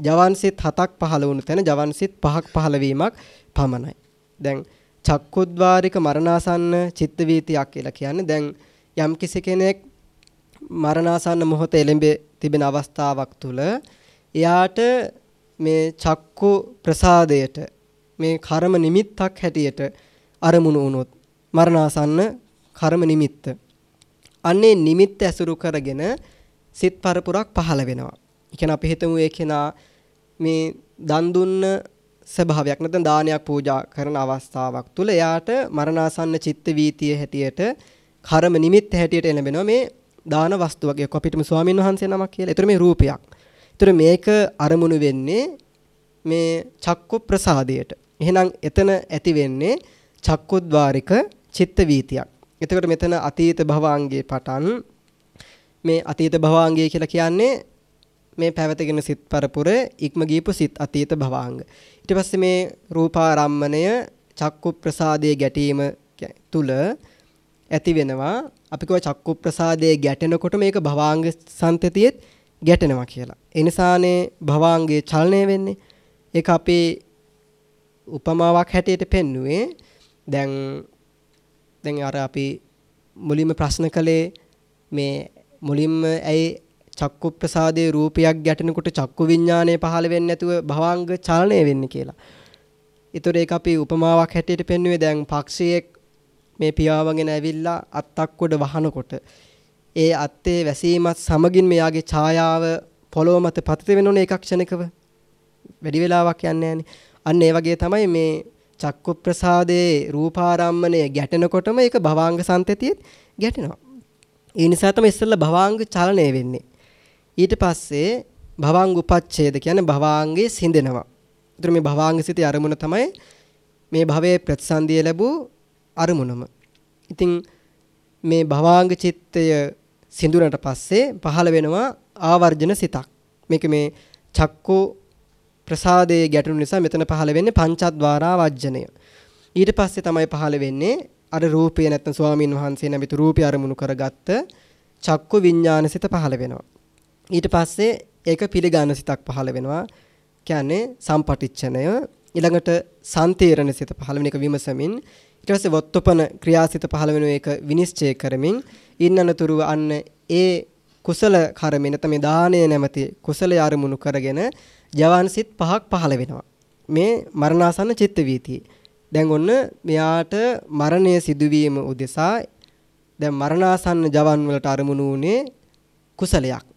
ජවන්සිත හතක් පහළ වුණු තැන ජවන්සිත පහක් පහළ වීමක් පමණයි. දැන් චක්කුද්්වාරික මරණාසන්න චිත්ත වීතියක් කියලා කියන්නේ දැන් යම් කිසි කෙනෙක් මරණාසන්න මොහොත එළඹ තිබෙන අවස්ථාවක් තුල එයාට මේ චක්කු ප්‍රසාදයට මේ කර්ම නිමිත්තක් හැටියට අරමුණු වුණොත් මරණාසන්න කර්ම නිමිත්ත අන්නේ නිමිත්ත ඇසුරු කරගෙන සිත් පරපුරක් පහළ වෙනවා. ඒ කියන්නේ අපි හිතමු ඒ කෙනා මේ දන් දුන්න ස්වභාවයක් නැත්නම් දානයක් පූජා කරන අවස්ථාවක් තුල එයාට මරණාසන්න චිත්ත වීතිය හැටියට කර්ම නිමිත්ත හැටියට එළඹෙනවා මේ දාන වස්තුවක්. ඒක අපිටම ස්වාමින් වහන්සේ නමක් කියලා. ඒතර මේ රූපයක්. ඒතර මේක අරමුණු වෙන්නේ මේ චක්කු ප්‍රසාදයට. එහෙනම් එතන ඇති වෙන්නේ චක්කුද්්වාරික චිත්ත වීතියක්. එතකොට මෙතන අතීත භවාංගයේ පටන් මේ අතීත භවාංගය කියලා කියන්නේ මේ පැවතගෙන සිත් පරපුර ඉක්ම ගියපු සිත් අතීත භවාංග. ඊට පස්සේ මේ රූපාරම්මණය චක්කු ප්‍රසාදයේ ගැටීම තුල ඇති වෙනවා අපි කියව චක්කු ප්‍රසාදයේ ගැටෙනකොට මේක භවාංග සංතතියෙත් ගැටෙනවා කියලා. ඒ නිසානේ භවාංගයේ චලනය වෙන්නේ. ඒක අපේ උපමාවක් හැටියට පෙන්නුවේ දැන් දැන් අර අපි මුලින්ම ප්‍රශ්න කළේ මේ මුලින්ම ඇයි චක්කු ප්‍රසාදයේ රූපයක් ගැටෙනකොට චක්කු විඥානය පහළ වෙන්නේ නැතුව භවාංග චලනය වෙන්නේ කියලා. ඒතර ඒක අපි උපමාවක් හැටියට පෙන්වුවේ දැන් පක්ෂියෙක් මේ පියාවගෙන ඇවිල්ලා අත්තක් උඩ වහනකොට ඒ අත්තේ වැසීමත් සමගින් මෙයාගේ ඡායාව පොළොව මත පතිත වෙනුනේ එකක් ක්ෂණිකව. වැඩි වෙලාවක් යන්නේ අන්න ඒ වගේ තමයි මේ චක්කු ප්‍රසාදයේ රූපාරම්මණය ගැටෙනකොටම ඒක භවාංග සංතතියෙත් ගැටෙනවා. ඒ නිසා තමයි ඉස්සෙල්ලා භවාංග චලනය වෙන්නේ. ඊට පස්සේ භවාංග උපච්ඡේද කියන්නේ භවාංගේ සිඳෙනවා. ඒතර මේ භවාංග සිතේ අරමුණ තමයි මේ භවයේ ප්‍රතිසන්දිය ලැබූ අරමුණම. ඉතින් මේ භවාංග චිත්තය සිඳුනට පස්සේ පහළ වෙනවා ආවර්ජන සිතක්. මේක මේ චක්කු ප්‍රසාදයේ ගැටුණු නිසා මෙතන පහළ වෙන්නේ පංචද්වාරා වජ්ජනය. ඊට පස්සේ තමයි පහළ වෙන්නේ අර රූපය නැත්නම් ස්වාමින් වහන්සේ නැමිතු රූපය අරමුණු කරගත්ත චක්කු විඥාන සිත පහළ වෙනවා. ඊට පස්සේ ඒක පිළිගන්න සිතක් පහළ වෙනවා. කියන්නේ සම්පටිච්ඡනය ඊළඟට සම්තීරණ සිත පහළ වෙන එක විමසමින් ඊට පස්සේ වොත්තපන ක්‍රියාසිත පහළ වෙන එක විනිශ්චය කරමින් ඉන්නනතුරුව අන්න ඒ කුසල කර්මෙ නැත්නම් මේ දානය නැමැති කුසලය අරමුණු කරගෙන ජවන්සිත පහක් පහළ වෙනවා. මේ මරණාසන්න චිත්ත වීතියේ. දැන් ඔන්න මෙයාට මරණය සිදුවීම උදෙසා දැන් මරණාසන්න ජවන් වලට අරමුණු උනේ කුසලයක්.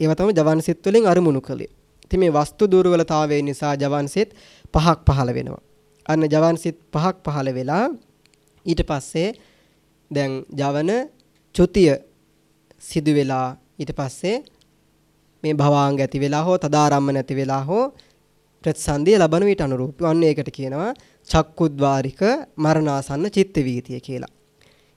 ඒව තමයි ජවන්සිත වලින් අරමුණු කළේ. ඉතින් මේ වස්තු දුර්වලතාවය නිසා ජවන්සිත පහක් පහළ වෙනවා. අන්න ජවන්සිත පහක් පහළ වෙලා ඊට පස්සේ දැන් ජවන චුතිය සිදු වෙලා ඊට පස්සේ මේ භවාංග ඇති වෙලා හෝ තදාරම්ම නැති වෙලා හෝ ප්‍රතිසන්දිය ලබන විට අනුරූපව අන්න ඒකට කියනවා චක්කුද්්වාරික මරණාසන්න චිත්ත වීතිය කියලා.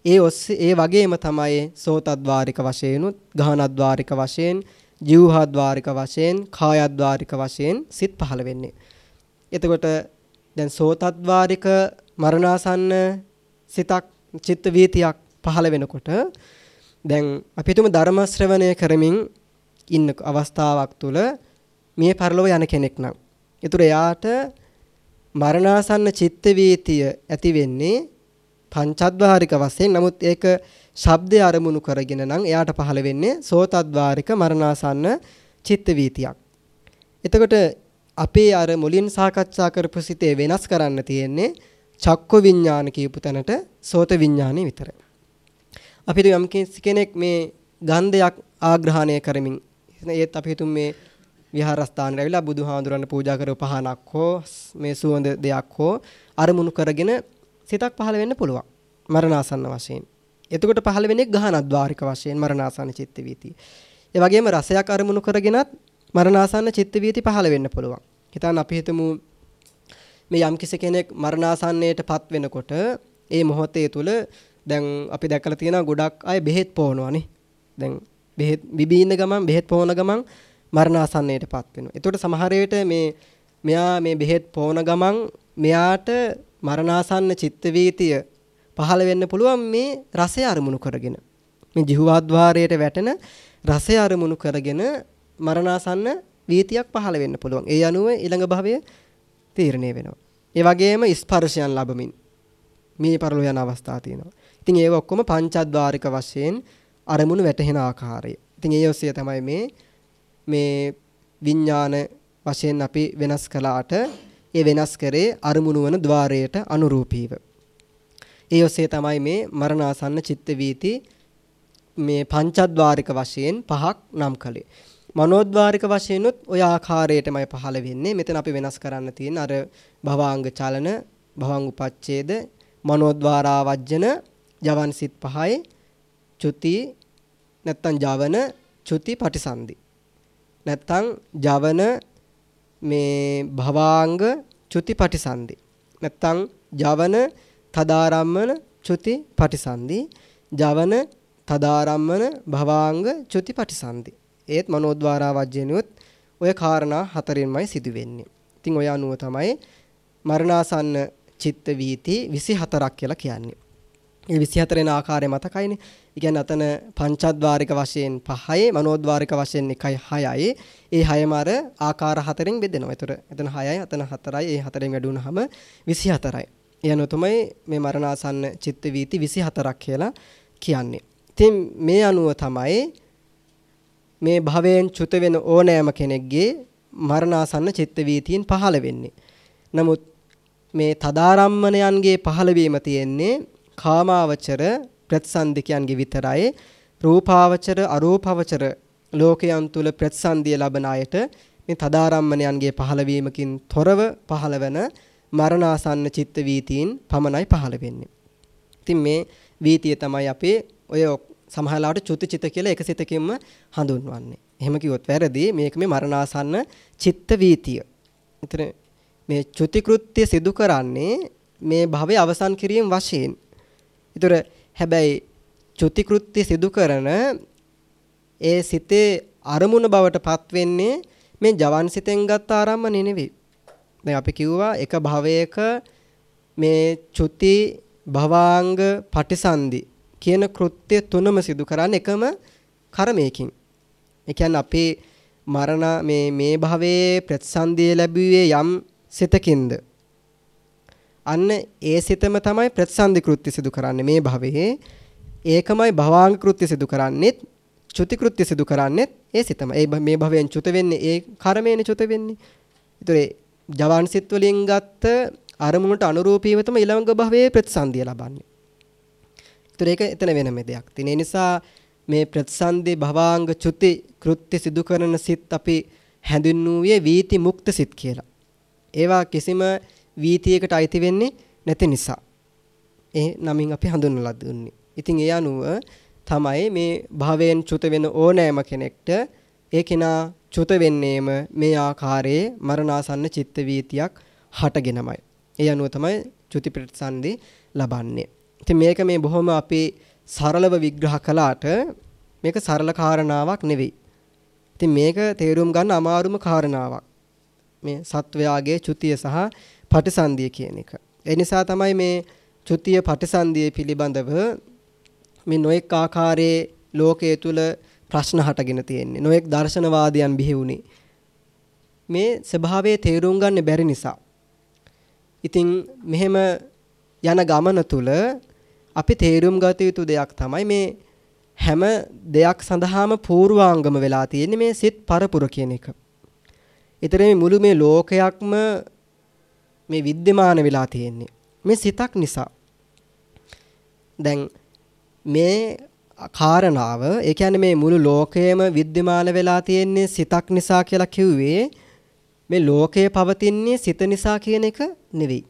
ඒ ඔස්සේ ඒ වගේම තමයි සෝතද්්වාරික වශයෙන්ුත් ගහනද්්වාරික වශයෙන් ජීවහද්්වාරික වශයෙන් කායද්්වාරික වශයෙන් සිත් පහළ වෙන්නේ. එතකොට දැන් සෝතද්්වාරික මරණාසන්න සිතක් චිත්ත වීතියක් පහළ වෙනකොට දැන් අපි තුමු ධර්ම ශ්‍රවණය කරමින් ඉන්න අවස්ථාවක් තුල මේ පරලොව යන කෙනෙක් නම් ඒතර එයාට මරණාසන්න චිත්ත වීතිය ඇති වෙන්නේ පංචද්වාරික වශයෙන් නමුත් ඒක ශබ්දය අරමුණු කරගෙන නම් එයාට පහළ වෙන්නේ සෝතද්වාරික මරණාසන්න චිත්ත වීතියක්. එතකොට අපේ අර මුලින් සාකච්ඡා කරපු සිතේ වෙනස් කරන්න තියෙන්නේ චක්ක විඥාන කියපු තැනට සෝත විඥානෙ විතරයි. අපි යම් කෙනෙක් මේ ගන්ධයක් ආග්‍රහණය කරමින් ඒත් අපි හිතමු මේ විහාරස්ථානට ඇවිල්ලා බුදුහාඳුරන්න පූජා කරපු පහනක් හෝ මේ සුවඳ දෙයක් හෝ අරමුණු කරගෙන සිතක් පහළ වෙන්න පුළුවන් මරණාසන්න වශයෙන්. එතකොට පහළ වෙන්නේ ගහනද්වාරික වශයෙන් මරණාසන්න චිත්ත වීති. ඒ වගේම රසයක් අරමුණු කරගෙනත් මරණාසන්න චිත්ත වීති පහළ වෙන්න පුළුවන්. හිතන්න අපි හිතමු මේ යම් කෙනෙක් මරණාසන්නයටපත් වෙනකොට ඒ මොහොතේ තුල දැන් අපි දැකලා තියෙනවා ගොඩක් අය බෙහෙත් පොවනවානේ. දැන් බෙහෙත් බිබී ඉන්න ගමන් බෙහෙත් පොවන ගමන් මරණාසන්නයටපත් වෙනවා. ඒතකොට සමහර මේ මෙයා මේ බෙහෙත් පොවන ගමන් මෙයාට මරණාසන්න චිත්ත වීතිය පහළ වෙන්න පුළුවන් මේ රසය අරමුණු කරගෙන. මේ ජීවද්වාරයට වැටෙන රසය අරමුණු කරගෙන මරණාසන්න වීතියක් පහළ වෙන්න පුළුවන්. ඒ අනුව ඊළඟ භවය තීරණය වෙනවා. ඒ වගේම ස්පර්ශයන් ලැබමින් මේ පරලෝ යන අවස්ථා තියෙනවා. ඉතින් ඒව ඔක්කොම පංචද්වාරික වශයෙන් අරමුණු වැටහෙන ආකාරය. ඉතින් ඒ ඔස්සේ තමයි මේ මේ විඥාන වශයෙන් අපි වෙනස් කළාට ඒ වෙනස් කරේ අරමුණු වන ద్వාරයට අනුරූපීව. ඒ ඔස්සේ තමයි මේ මරණාසන්න චිත්ත වීති මේ පංචද්වාරික වශයෙන් පහක් නම් කළේ. මනෝද්වාරික වශයෙන්ුත් ওই ආකාරයටමයි පහළ වෙන්නේ. මෙතන අපි වෙනස් කරන්න තියෙන අර භවාංග චලන, භවං උපච්ඡේද, මනෝද්වාරාවජ්ජන, ජවන් සිත් පහයි, චුති නැත්තම් ජවන, චුති පටිසන්ධි. නැත්තම් ජවන මේ භවාංග චුති පටිසන්ධි. නැත්තම් ජවන තදාරම්මන චුති පටිසන්ධි. ජවන තදාරම්මන භවාංග චුති පටිසන්ධි. ඒත් මනෝද්වාරා වජ්ජෙනුත් ඔය කාරණා හතරින්මයි සිදු වෙන්නේ. ඉතින් ඔය අනුව තමයි මරණාසන්න චිත්ත වීති 24ක් කියලා කියන්නේ. ඒ 24 වෙන ආකාරය මතකයිනේ. ඒ කියන්නේ අතන පංචද්වාරික වශයෙන් 5යි මනෝද්වාරික වශයෙන් 1යි 6යි. ඒ 6ම අර ආකාර හතරෙන් බෙදෙනවා. ඒතර එතන 6යි අතන 4යි. ඒ හතරෙන් වැඩි වුණාම 24යි. ඒ අනුව තමයි මේ මරණාසන්න චිත්ත වීති 24ක් කියලා කියන්නේ. ඉතින් මේ අනුව තමයි මේ භවයෙන් චුත වෙන ඕනෑම කෙනෙක්ගේ මරණාසන්න චිත්ත වීතියින් පහළ වෙන්නේ. නමුත් මේ තදාරම්මණයන්ගේ පහළවීම තියෙන්නේ කාමාවචර ප්‍රතිසන්දිකයන්ගේ විතරයි රූපාවචර අරූපාවචර ලෝකයන් තුල ප්‍රතිසන්දිය ලබන අයට මේ තදාරම්මණයන්ගේ පහළවීමකින් තොරව පහළවන මරණාසන්න චිත්ත වීතීන් පමණයි පහළ වෙන්නේ. ඉතින් මේ වීතිය තමයි අපේ ඔය සමහරලාට චුති චිත කියලා එක සිතකින්ම හඳුන්වන්නේ. එහෙම කිව්වොත් වැරදි. මේක මේ මරණාසන්න චිත්ත වීතිය. ඉතින් මේ චුති කෘත්‍ය සිදු කරන්නේ මේ භවයේ අවසන් කිරීම වශයෙන්. ඒතර හැබැයි චුති කෘත්‍ය සිදු කරන ඒ සිතේ අරමුණ බවට පත් වෙන්නේ මේ ජවන් සිතෙන් ගත්ත ආරම්මණය නෙවෙයි. දැන් අපි කිව්වා එක භවයක මේ චුති භවාංග පටිසන්ධි කියන කෘත්‍ය තුනම සිදු කරන්නේ එකම කර්මයකින්. ඒ කියන්නේ අපේ මරණ මේ මේ භවයේ ප්‍රතිසන්දිය ලැබුවේ යම් සිතකින්ද අන්න ඒ සිතම තමයි ප්‍රතිසන්දි කෘත්‍ය සිදු කරන්නේ මේ භවයේ. ඒකමයි භවාංග කෘත්‍ය සිදු කරන්නේත් චුති කෘත්‍ය සිදු කරන්නේත් ඒ සිතම. ඒ මේ භවයෙන් චුත වෙන්නේ ඒ කර්මයෙන් චුත වෙන්නේ. ඒතර ජවන් සිත් වලින් ගත්ත අරමුණට අනුරූපීව තමයි ඊළඟ භවයේ ප්‍රතිසන්දිය ලබන්නේ. ඒතර ඒක එතන වෙනම දෙයක්. තින නිසා මේ ප්‍රතිසන්දි භවාංග චුති කෘත්‍ය සිදු කරන සිත් අපි හැඳින්වුවේ වීති මුක්ත සිත් කියලා. ඒවා කිසිම වීතියකට අයිති වෙන්නේ නැති නිසා. ඒ නමින් අපි හඳුන්වලා දුන්නේ. ඉතින් ඒ අනුව තමයි මේ භවයෙන් චුත වෙන ඕනෑම කෙනෙක්ට ඒ කෙනා චුත වෙන්නේම මේ ආකාරයේ මරණාසන්න චිත්ත වීතියක් හටගෙනමයි. ඒ අනුව තමයි චුති ප්‍රතිසන්දි ලබන්නේ. ඉතින් මේක මේ බොහොම අපි සරලව විග්‍රහ කළාට මේක සරල කාරණාවක් නෙවෙයි. ඉතින් මේක තේරුම් ගන්න අමාරුම කාරණාවක්. මේ සත්වයාගේ චුතිය සහ පටිසන්ධිය කියන එක. ඒ නිසා තමයි මේ චුතිය පටිසන්ධිය පිළිබඳව මේ නොඑක් ආකාරයේ ලෝකයේ තුල ප්‍රශ්න හටගෙන තියෙන්නේ. නොඑක් දර්ශනවාදයන් බිහි වුණේ. මේ ස්වභාවයේ තේරුම් ගන්න බැරි නිසා. ඉතින් මෙහෙම යන ගමන තුල අපි තේරුම් ගත යුතු දෙයක් තමයි මේ හැම දෙයක් සඳහාම පූර්වාංගම වෙලා තියෙන්නේ මේ සිත් පරපුර කියන එක. ඊතර මේ මුළු මේ ලෝකයක්ම මේ विद्यमान වෙලා තියෙන්නේ මේ සිතක් නිසා. දැන් මේ කාරණාව ඒ කියන්නේ මේ මුළු ලෝකයම विद्यमान වෙලා තියෙන්නේ සිතක් නිසා කියලා කිව්වේ මේ ලෝකය පවතින්නේ සිත නිසා කියන එක නෙවෙයි.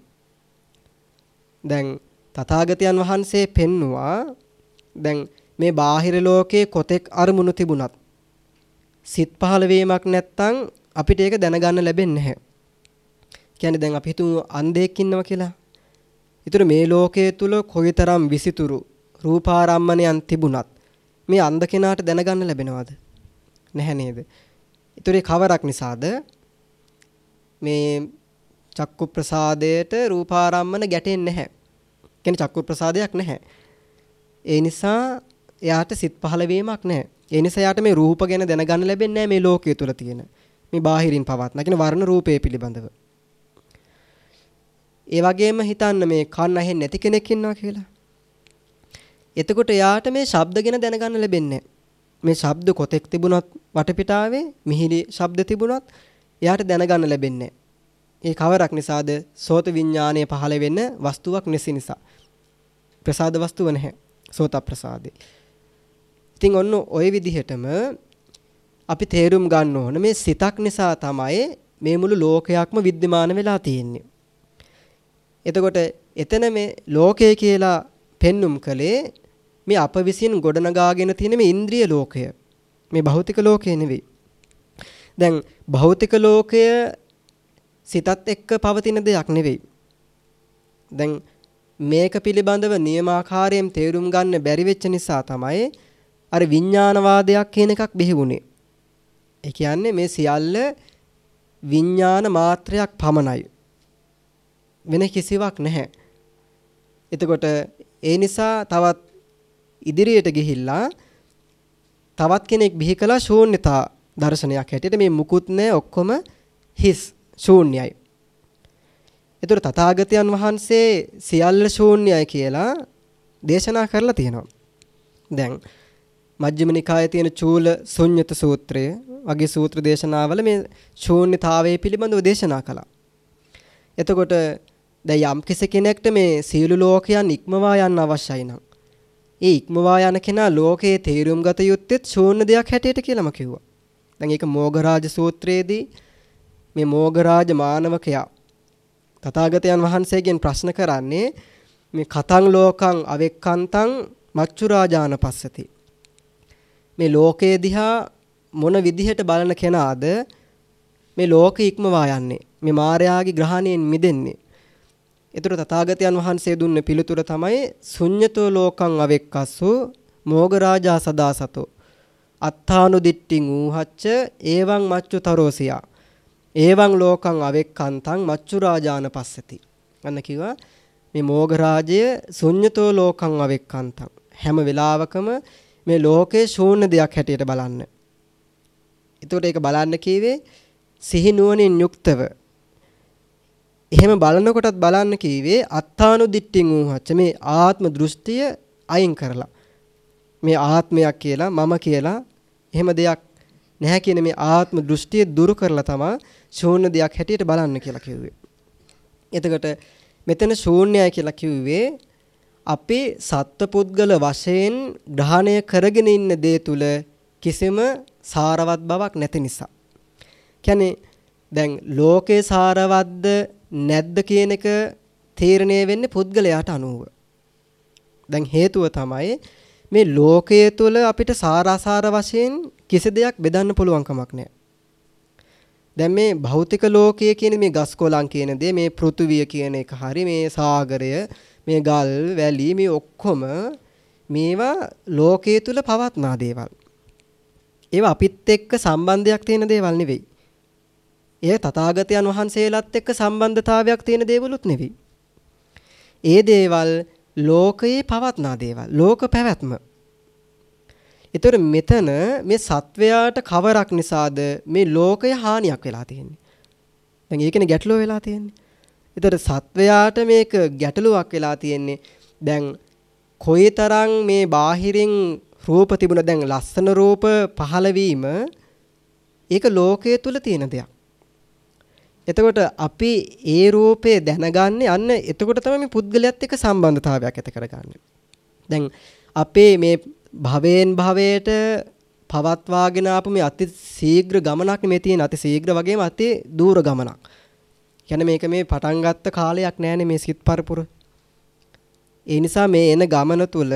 දැන් තථාගතයන් වහන්සේ පෙන්නවා දැන් මේ බාහිර ලෝකයේ කොතෙක් අරමුණු තිබුණත් සිත් පහළ වීමක් නැත්තම් අපිට ඒක දැනගන්න ලැබෙන්නේ නැහැ. කියන්නේ දැන් අපි හිතමු අන්ධයෙක් ඉන්නවා කියලා. ඊටර මේ ලෝකයේ තුල කොයිතරම් විසිතුරු රූපාරම්මණයන් තිබුණත් මේ අන්ධ කෙනාට දැනගන්න ලැබෙනවද? නැහැ නේද? ඊටර කවරක් නිසාද මේ චක්කු ප්‍රසාදයට රූපාරම්මන ගැටෙන්නේ නැහැ. කියන්නේ චක්කු ප්‍රසාදයක් නැහැ. ඒ නිසා එයාට සිත් පහළ වීමක් නැහැ. ඒ නිසා එයාට මේ රූප ගැන දැනගන්න ලැබෙන්නේ නැහැ මේ ලෝකයේ තුල තියෙන. මේ බාහිරින් පවත්න කියන වර්ණ රූපයේ පිළිබඳව. ඒ වගේම හිතන්න මේ කන් ඇහෙන්නේ නැති කෙනෙක් ඉන්නවා කියලා. එතකොට යාට මේ ශබ්ද ගැන දැනගන්න ලැබෙන්නේ මේ ශබ්ද කොතෙක් තිබුණත් වටපිටාවේ මිහිරි ශබ්ද තිබුණත් එයාට දැනගන්න ලැබෙන්නේ ඒ කවරක් නිසාද සෝත විඥානය පහළ වෙන වස්තුවක් නැසි නිසා. ප්‍රසාද වස්තුව නැහැ. සෝත ප්‍රසාදේ. ඉතින් ඔන්න ওই විදිහටම අපි තේරුම් ගන්න ඕන මේ සිතක් නිසා තමයි මේ මුළු ලෝකයක්ම විද්‍යමාන වෙලා තියෙන්නේ. එතකොට එතන මේ ලෝකය කියලා පෙන්눔 කළේ මේ අප විසින් ගොඩනගාගෙන තියෙන මේ ඉන්ද්‍රිය ලෝකය. මේ භෞතික ලෝකය නෙවෙයි. දැන් භෞතික ලෝකය සිතත් එක්ක පවතින දෙයක් නෙවෙයි. දැන් මේක පිළිබඳව නියමාකාරයෙන් තේරුම් ගන්න බැරි වෙච්ච නිසා තමයි අර විඥානවාදයක් කියන එකක් බිහි වුණේ. ඒ කියන්නේ මේ සියල්ල විඥාන මාත්‍රයක් පමණයි. වෙන කිසිවක් නැහැ. එතකොට ඒ නිසා තවත් ඉදිරියට ගිහිල්ලා තවත් කෙනෙක් බිහි කළා ශූන්‍යතා දර්ශනයක් හැටියට මේ මුකුත් නැහැ ඔක්කොම හිස් ශූන්‍යයි. ඒතර තථාගතයන් වහන්සේ සියල්ල ශූන්‍යයි කියලා දේශනා කරලා තියෙනවා. දැන් මජ්ක්‍ධිම නිකායේ තියෙන චූල ශුන්්‍යත සූත්‍රය වගේ සූත්‍ර දේශනාවල මේ ශූන්‍යතාවය පිළිබඳව දේශනා කළා. එතකොට දැන් යම් කෙනෙක්ට මේ සීළු ලෝකයන් ඉක්මවා යන්න අවශ්‍යයි නම් ඒ ඉක්මවා යන කෙනා ලෝකයේ තේරුම් ගත යුත්තේ ශූන්‍ය දෙයක් හැටියට කියලාම කිව්වා. දැන් ඒක මෝගරාජ සූත්‍රයේදී මේ මෝගරාජ මානවකයා තථාගතයන් වහන්සේගෙන් ප්‍රශ්න කරන්නේ මේ කතං ලෝකං අවෙක්කන්තං මච්චු රාජාන පස්සති. මේ ලෝකයේ දිහා මොන විදිහට බලන කෙනාද මේ ලෝක ඉක්මවා යන්නේ මේ මායාගේ ග්‍රහණයෙන් මිදෙන්නේ ඒතර තථාගතයන් වහන්සේ දුන්න පිළිතුර තමයි ශුඤ්ඤතෝ ලෝකං අවෙක්කස්සු මෝගරාජා සදාසතෝ අත්තානු දිට්ඨින් ඌහච්ච ඒවං මච්චුතරෝසියා ඒවං ලෝකං අවෙක්කන්තං මච්චු රාජාන පස්සති අන්න කිව්වා මේ මෝගරාජය ශුඤ්ඤතෝ ලෝකං අවෙක්කන්තං හැම වෙලාවකම මේ ලෝකේ ශූන්‍ය දෙයක් හැටියට බලන්න. ඒතකොට ඒක බලන්න කීවේ? සිහි නුවණින් යුක්තව. එහෙම බලනකොටත් බලන්න කීවේ අත්තානු දිට්ඨින් ඌහච්ච මේ ආත්ම දෘෂ්ටිය අයින් කරලා මේ ආත්මයක් කියලා මම කියලා එහෙම දෙයක් නැහැ කියන මේ ආත්ම දෘෂ්ටිය දුරු කරලා තමයි ශූන්‍ය දෙයක් හැටියට බලන්න කියලා කිව්වේ. එතකොට මෙතන ශූන්‍යයි කියලා කිව්වේ අපේ සත්පුද්ගල වශයෙන් ග්‍රහණය කරගෙන ඉන්න දේ තුල කිසිම සාරවත් බවක් නැති නිසා. කියන්නේ දැන් ලෝකේ සාරවත්ද නැද්ද කියන එක තීරණය වෙන්නේ පුද්ගලයාට අනුව. දැන් හේතුව තමයි මේ ලෝකයේ තුල අපිට සාරාසාර වශයෙන් කිසි දෙයක් බෙදන්න පුළුවන් කමක් නැහැ. දැන් මේ භෞතික ලෝකය කියන මේ ගස් කොළන් කියන දේ මේ පෘථුවිය කියන එක හරි මේ සාගරය මේ ගල් වැලි මේ ඔක්කොම මේවා ලෝකයේ තුල පවත්නා දේවල්. ඒවා අපිත් එක්ක සම්බන්ධයක් තියෙන දේවල් නෙවෙයි. එය තථාගතයන් වහන්සේලාත් එක්ක සම්බන්ධතාවයක් තියෙන දේවලුත් නෙවෙයි. ඒ දේවල් ලෝකයේ පවත්නා දේවල්. ලෝක පැවැත්ම. ඒතර මෙතන මේ සත්වයාට කවරක් නිසාද මේ ලෝකය හානියක් වෙලා තියෙන්නේ. දැන් ඒකනේ ගැටලුව වෙලා තියෙන්නේ. ඒතර සත්වයාට මේක ගැටලුවක් වෙලා තියෙන්නේ. දැන් කොයිතරම් මේ බාහිරින් රූප තිබුණ දැන් ලස්සන රූප පහළ වීම ඒක ලෝකයේ තුල තියෙන දෙයක්. එතකොට අපි ඒ රූපේ දැනගන්නේ අන්න එතකොට තමයි මේ පුද්ගලයාත් එක්ක සම්බන්ධතාවයක් ඇති කරගන්නේ. දැන් අපේ මේ භවයෙන් භවයට පවත්වාගෙන ආපු මේ අති ශීඝ්‍ර ගමනක් මේ තියෙන අති ශීඝ්‍ර වගේම අති දූර ගමනක්. කියන්නේ මේක මේ පටන් ගත්ත කාලයක් නෑනේ මේ සිත් පරපුර. ඒ නිසා මේ එන ගමන තුල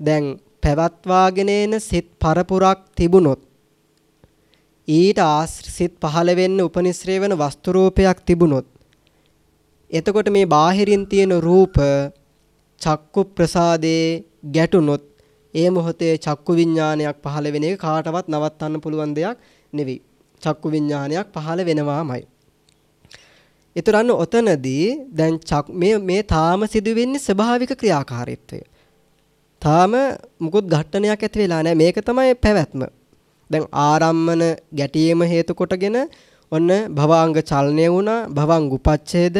දැන් පැවත්වාගෙන එන සිත් පරපුරක් තිබුණොත් ඊට ආශ්‍රිත පහළ වෙන්න උපනිශ්‍රේ වෙන වස්තු රූපයක් තිබුණොත් එතකොට මේ බාහිරින් තියෙන රූප චක්කු ප්‍රසාදේ ගැටුනොත් ඒ මොහොතේ චක්කු විඥානයක් පහළ වෙන එක කාටවත් නවත්තන්න පුළුවන් දෙයක් නෙවෙයි. චක්කු විඥානයක් පහළ වෙනවාමයි. ඒතරන්න ඔතනදී දැන් මේ මේ තාම සිදුවෙන්නේ ස්වභාවික ක්‍රියාකාරීත්වය. තාම මුකුත් ඝට්ටනයක් ඇති වෙලා නැහැ. මේක තමයි පැවැත්ම. දැන් ආරම්මන ගැටීම හේතු කොටගෙන ඔන්න භවාංග චලනය වුණා භවංග උපච්ඡේද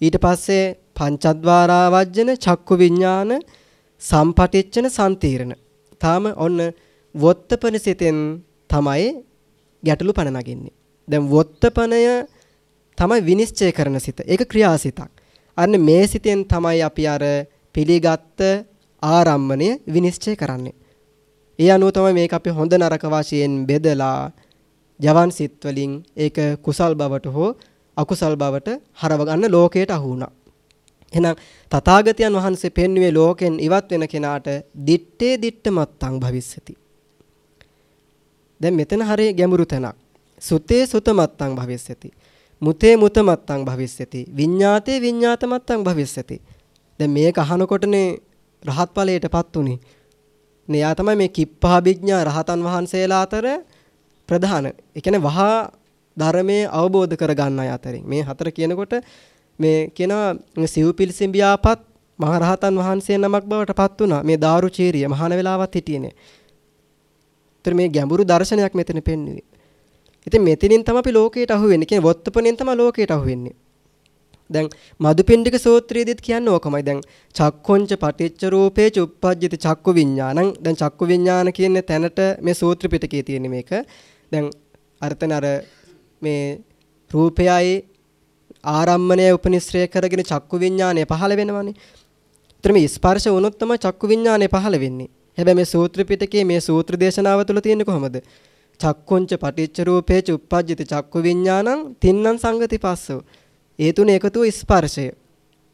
ඊට පස්සේ පංචද්වාරා වජ්ජන චක්කු විඥාන සම්පටිච්චන සම්තීරණ. තාම ඔන්න වොත්තපන සිතෙන් තමයි ගැටලු පණ නගින්නේ. දැන් වොත්තපනය තමයි විනිශ්චය කරන සිත. ඒක ක්‍රියාසිතක්. අන්න මේ සිතෙන් තමයි අපි අර පිළිගත්ත ආරම්මණය විනිශ්චය කරන්නේ. ඒ අනුව තමයි මේක අපි හොඳ නරක වශයෙන් බෙදලා ජවන් සිත් වලින් ඒක කුසල් බවට හෝ අකුසල් බවට හරව ගන්න ලෝකයට අහු වුණා. එහෙනම් තථාගතයන් වහන්සේ පෙන්වුවේ ලෝකෙන් ඉවත් වෙන කෙනාට දිත්තේ දිට්ඨ මත්තං භවිස්සති. දැන් මෙතන හරිය ගැඹුරු තැනක්. සුතේ සුතමත්තං භවිස්සති. මුතේ මුතමත්තං භවිස්සති. විඤ්ඤාතේ විඤ්ඤාතමත්තං භවිස්සති. දැන් මේක අහනකොටනේ රහත් ඵලයටපත් උනේ. නෙයා තමයි මේ කිප්පහාභිඥා රහතන් වහන්සේලා අතර ප්‍රධාන. ඒ කියන්නේ වහා ධර්මයේ අවබෝධ කරගන්න අය අතරින් මේ හතර කියනකොට මේ කියනවා සිව්පිලිසිම් ව්‍යාපත් මහරහතන් වහන්සේ නමක් බවට පත් වුණා. මේ දාරුචීරිය මහාන වෙලාවත් හිටියේනේ. ඒතර මේ ගැඹුරු දර්ශනයක් මෙතන පෙන්වුවේ. ඉතින් මෙතනින් තමයි අපි ලෝකයට අහු වෙන්නේ. කියන්නේ වොත්තපණෙන් තමයි ලෝකයට අහු වෙන්නේ. දැන් මදුපිණ්ඩික සූත්‍රයේදීත් කියන්නේ ඕකමයි. දැන් චක්කොංච පටිච්ච රූපේ චුප්පජ්ජති චක්කු විඥානං. දැන් චක්කු විඥාන කියන තැනට මේ සූත්‍ර පිටකේ තියෙන මේක. දැන් අර්ථන අර මේ රූපයයි ආරම්මණය උපනිශ්‍රය කරගෙන චක්කු විඥානය පහළ වෙනවනේ. ඒතර මේ ස්පර්ශ වුණොත් තමයි චක්කු විඥානය පහළ වෙන්නේ. හැබැයි මේ සූත්‍ර පිටකේ මේ සූත්‍ර දේශනාව තුළ තියෙන්නේ කොහොමද? චක්කුංච පටිච්ච රූපේච උප්පජ්ජති චක්කු විඥානං තින්නම් සංගති පස්සෝ. ඒ තුන එකතුව ස්පර්ශය.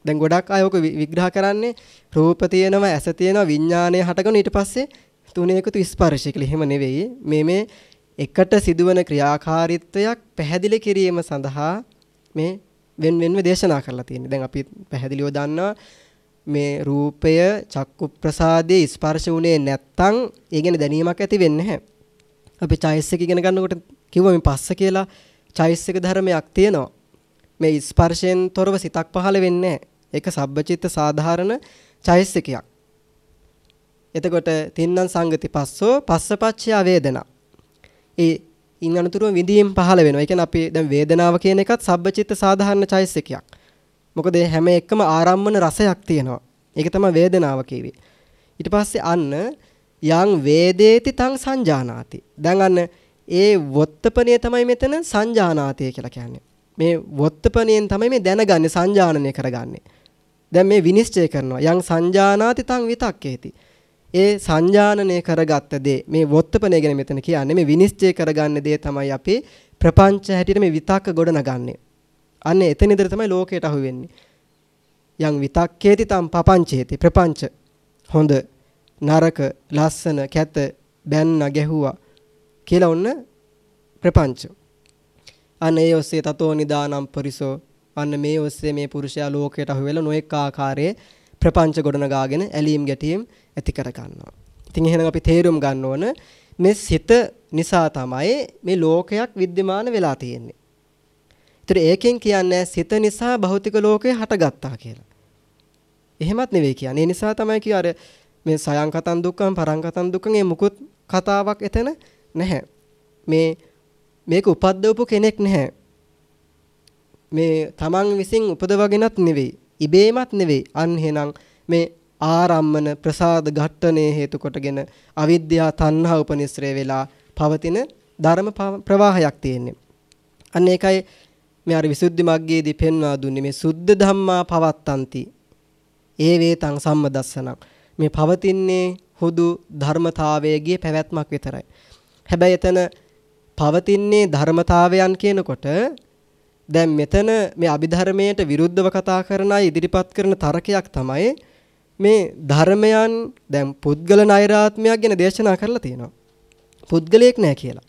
දැන් ගොඩක් අය ඔක විග්‍රහ කරන්නේ රූප තියෙනවා ඇස තියෙනවා විඥානය හටගන ඊට පස්සේ තුන එකතු ස්පර්ශය කියලා. එහෙම නෙවෙයි. මේ මේ එකට සිදුවන ක්‍රියාකාරීත්වයක් පැහැදිලි කිරීම සඳහා මේ වෙන වෙනම දේශනා කරලා තියෙනවා. දැන් අපි පැහැදිලිව දන්නවා මේ රූපය චක්කු ප්‍රසාදයේ ස්පර්ශ වුණේ නැත්තම් ඒ ගැන දැනීමක් ඇති වෙන්නේ නැහැ. අපි චෛස් එක ඉගෙන ගන්නකොට කිව්වා මේ පස්ස කියලා චෛස් එක ධර්මයක් තියෙනවා. මේ ස්පර්ශයෙන් තොරව සිතක් පහළ වෙන්නේ ඒක සබ්බචිත්ත සාධාරණ චෛස් එකක්. එතකොට තින්නම් සංගති පස්සෝ පස්සපච්චය වේදනා. ඒ ඉන් අනතුරුව විඳීම් පහළ වෙනවා. ඒ කියන්නේ අපි දැන් වේදනාව කියන එකත් සබ්බචිත්ත සාධාරණ චෛස් එකක්. මොකද හැම එකම ආරම්මන රසයක් තියෙනවා. ඒක තමයි වේදනාව කියවේ. ඊට පස්සේ අන්න යං වේදේති තං සංජානාති. දැන් අන්න ඒ වොත්තපණිය තමයි මෙතන සංජානාතිය කියලා කියන්නේ. මේ වොත්තපණියෙන් තමයි මේ දැනගන්නේ සංජානනය කරගන්නේ. දැන් මේ විනිශ්චය කරනවා. යං සංජානාති තං විතක්කේති. ඒ සංජානනය කරගත්ත දේ මේ වොත්තපණය ගැන මෙතන කියන්නේ මේ විනිශ්චය කරගන්න දේ තමයි අපි ප්‍රපංච හැටියට මේ විතක්ක ගොඩනගන්නේ. අන්න එතන ඉඳලා තමයි ලෝකයට අහු වෙන්නේ. යං විතක්කේති තම් පපංචේති ප්‍රපංච හොඳ නරක ලස්සන කැත බැන්න ගැහුවා කියලා ඔන්න ප්‍රපංච. අන්න ඒ ඔස්සේ තතෝ නිදානම් පරිසෝ අන්න මේ ඔස්සේ මේ පුරුෂයා ලෝකයට අහු වෙලා නොඑක ආකාරයේ ප්‍රපංච ගොඩනගාගෙන ඇලීම් ගැටීම් ඇති කර ගන්නවා. ඉතින් එහෙනම් අපි තේරුම් ගන්න ඕන මේ සිත නිසා තමයි මේ ලෝකයක් विद्यमान වෙලා තියෙන්නේ. ඒතර ඒකෙන් කියන්නේ සිත නිසා භෞතික ලෝකය හටගත්තා කියලා. එහෙමත් නෙවෙයි කියන්නේ. ඒ නිසා තමයි කිය අර මේ සයන් කතන් දුක්ඛම් පරං කතන් දුක්ඛම් මේ මුකුත් කතාවක් එතන නැහැ. මේ මේක උපද්දවපු කෙනෙක් නැහැ. මේ තමන් විසින් උපදවගෙනත් නෙවෙයි. ඉබේමත් නෙවෙයි. අන් එහෙනම් මේ ආරම්මන ප්‍රසාද ඝට්ටනේ හේතු කොටගෙන අවිද්‍යා තණ්හා උපනිශ්‍රේ වෙලා පවතින ධර්ම ප්‍රවාහයක් තියෙන්නේ. අන්න ඒකයි මේ අර විසුද්ධි මග්ගයේදී පෙන්වා දුන්නේ මේ සුද්ධ ධම්මා පවත්තಂತಿ. ඒ වේතං සම්මදස්සනං. මේ පවතින්නේ හුදු ධර්මතාවයේගේ පැවැත්මක් විතරයි. හැබැයි එතන පවතින්නේ ධර්මතාවයන් කියනකොට දැන් මෙතන මේ අභිධර්මයට විරුද්ධව කතා කරන අය ඉදිරිපත් කරන තර්කයක් තමයි මේ ධර්මයන් දැන් පුද්ගල නෛරාත්මයක් ගැන දේශනා කරලා තියෙනවා. පුද්ගලයෙක් නෑ කියලා.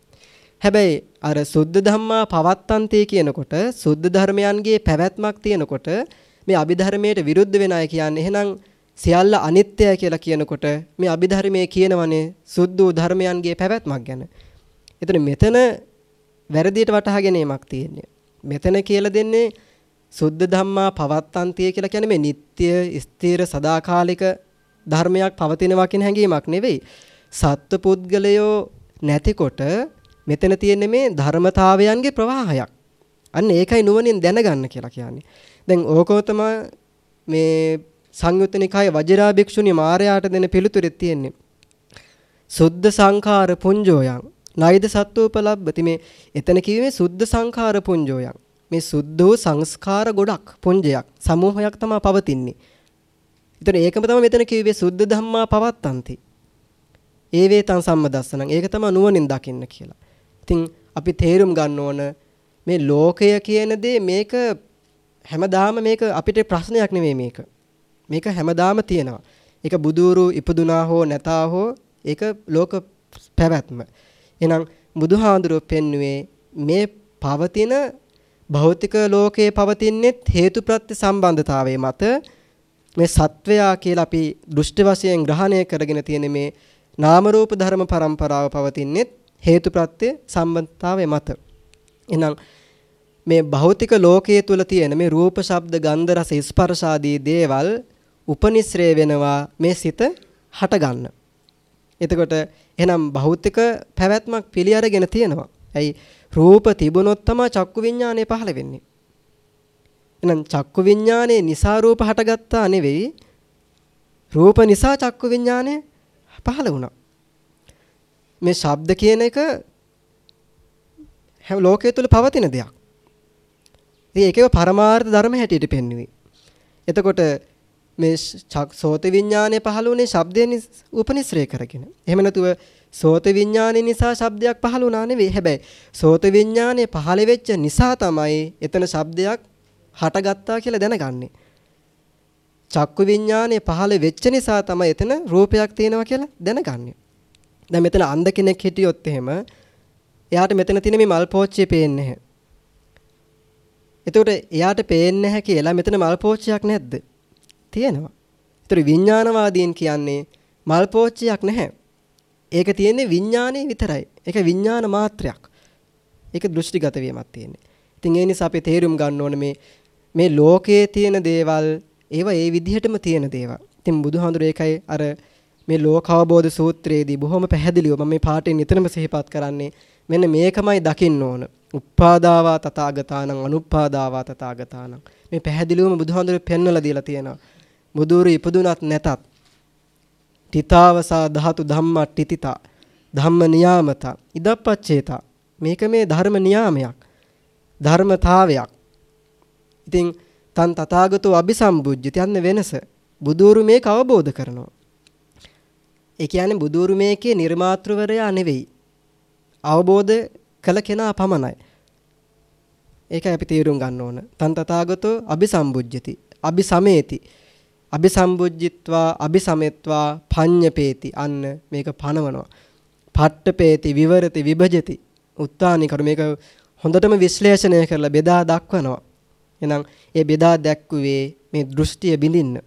හැබැයි අර සුද්ධ ධම්මා පවත්තන්තේ කියනකොට සුද්ධ ධර්මයන්ගේ පැවැත්මක් තියෙනකොට මේ අභිධර්මයට විරුද්ධ වෙන අය කියන්නේ එහෙනම් සියල්ල අනිත්‍යයි කියලා කියනකොට මේ අභිධර්මයේ කියනවනේ සුද්ධ ධර්මයන්ගේ පැවැත්මක් ගැන. එතන මෙතන වැරදියට වටහා ගැනීමක් තියෙන්නේ. මෙතන කියලා දෙන්නේ සුද්ධ ධම්මා පවත්තන්තිය කියලා කියන්නේ මේ නিত্য ස්ථිර සදාකාලික ධර්මයක් පවතිනවා කියන හැඟීමක් නෙවෙයි. සත්ව පුද්ගලයෝ නැතිකොට මෙතන තියෙන්නේ මේ ධර්මතාවයන්ගේ ප්‍රවාහයක්. අන්න ඒකයි නුවණින් දැනගන්න කියලා කියන්නේ. දැන් ඕකෝතම මේ සංයුත්ත නිකායේ වජිරා භික්ෂුණී මාරයාට දෙන පිළිතුරෙත් තියෙන්නේ. සුද්ධ සංඛාර පුඤ්ජෝයන් නයිද සත්වෝපලබ්බති මේ එතන කිව්වේ සුද්ධ සංඛාර පුඤ්ජෝයන්. මේ සුද්ධ වූ සංස්කාර ගොඩක් පුඤ්ජයක් සමූහයක් තමයි පවතින්නේ. ඒතර ඒකම තමයි මෙතන කිව්වේ සුද්ධ ධම්මා පවත්තන්ති. ඒ වේතං සම්මදස්සනං ඒක තමයි නුවණින් දකින්න කියලා. ඉතින් අපි තේරුම් ගන්න ඕන මේ ලෝකය කියන දේ මේක හැමදාම මේක අපිට ප්‍රශ්නයක් නෙමෙයි මේක. මේක හැමදාම තියෙනවා. ඒක බුදුරු ඉපදුනා හෝ නැතා හෝ ඒක ලෝක පැවැත්ම. එහෙනම් බුදුහාඳුරෝ පෙන්වුවේ මේ පවතින භෞතික ලෝකයේ පවතින්නේ හේතුප්‍රත්‍ය සම්බන්ධතාවයේ මත මේ සත්වයා කියලා අපි දෘෂ්ටි වශයෙන් ග්‍රහණය කරගෙන තියෙන මේ නාම රූප ධර්ම પરම්පරාව පවතින්නේ හේතුප්‍රත්‍ය සම්බන්ධතාවයේ මත. එහෙනම් මේ භෞතික ලෝකයේ තුල තියෙන මේ රූප, ශබ්ද, ගන්ධ, රස, ස්පර්ශ ආදී දේවල් උපනිශ්‍රේ වෙනවා මේ සිත හට ගන්න. එතකොට එහෙනම් භෞතික පැවැත්මක් පිළි අරගෙන තියෙනවා. ඇයි රූප තිබුණොත් තමයි චක්කු විඥානය පහළ වෙන්නේ. එහෙනම් චක්කු විඥානයේ නිසා රූප හටගත්තා නෙවෙයි. රූප නිසා චක්කු විඥානය පහළ වුණා. මේ ශබ්ද කියන එක හැම ලෝකයේ තුල පවතින දෙයක්. ඉතින් ඒකේ පරමාර්ථ ධර්ම හැටියට පෙන්වුවේ. එතකොට මේ සෝත විඥානය පහළ වුණේ ශබ්දයෙන් උපනිශ්‍රේ කරගෙන. එහෙම නැතුව සෝත විඥානය නිසා ශබ්දයක් පහළ වුණා නෙවෙයි. හැබැයි සෝත විඥානය පහළ වෙච්ච නිසා තමයි එතන ශබ්දයක් හටගත්තා කියලා දැනගන්නේ. චක්කු විඥානය පහළ වෙච්ච නිසා තමයි එතන රූපයක් තියෙනවා කියලා දැනගන්නේ. දැන් මෙතන අන්ධ කෙනෙක් හිටියොත් එහෙම එයාට මෙතන තියෙන මේ මල් පෝච්චිය පේන්නේ නැහැ. එතකොට එයාට පේන්නේ නැහැ කියලා මෙතන මල් පෝච්චියක් නැද්ද? තියෙනවා. ඒතර විඥානවාදීන් කියන්නේ මල් පෝච්චියක් නැහැ. ඒක තියෙන්නේ විඥානයේ විතරයි. ඒක විඥාන මාත්‍රයක්. ඒක දෘෂ්ටිගත වීමක් තියෙන්නේ. ඉතින් ඒ නිසා අපි තේරුම් ගන්න ඕනේ මේ මේ ලෝකයේ තියෙන දේවල් ඒවා ඒ විදිහටම තියෙන දේවල්. ඉතින් බුදුහාඳුර ඒකයි අර මේ ලෝකාවබෝධ සූත්‍රයේදී බොහොම පැහැදිලිව මම මේ පාඩේ නිතරම සිහිපත් කරන්නේ මෙන්න මේකමයි දකින්න ඕන. උප්පාදාවා තථාගතානං අනුප්පාදාවා තථාගතානං. මේ පැහැදිලිවම බුදුහාඳුර පෙන්වලා දීලා තියෙනවා. බුදුරු ඉපදුනත් නැතත් තිතාවසා ධාතු ධම්මා ටිතිතා ධම්ම නියාමතා ඉදප්පච්චේතා. මේක මේ ධර්ම නියාමයක් ධර්මතාවයක්. ඉතින් තන් තථාගතෝ අபிසම්බුද්ධිත යන්න වෙනස. බුදුරු මේක අවබෝධ කරනවා. ඒ කියන්නේ බුදුරු මේකේ නිර්මාතෘවරයා නෙවෙයි. අවබෝධ කළ කෙනා පමණයි. ඒක අපි තේරුම් ගන්න ඕන. තන් තථාගතෝ අபிසම්බුද්ධිති අபிසමේති. අபிසම්බුද්ධිත්වා අபிසමෙත්වා පඤ්ඤපේති අන්න මේක පනවනවා. පට්ඨපේති විවරති විභජති. උත්තානි කරු මේක හොඳටම විශ්ලේෂණය කරලා බෙදා දක්වනවා. එහෙනම් ඒ බෙදා දැක්ුවේ මේ දෘෂ්ටිය බිඳින්න.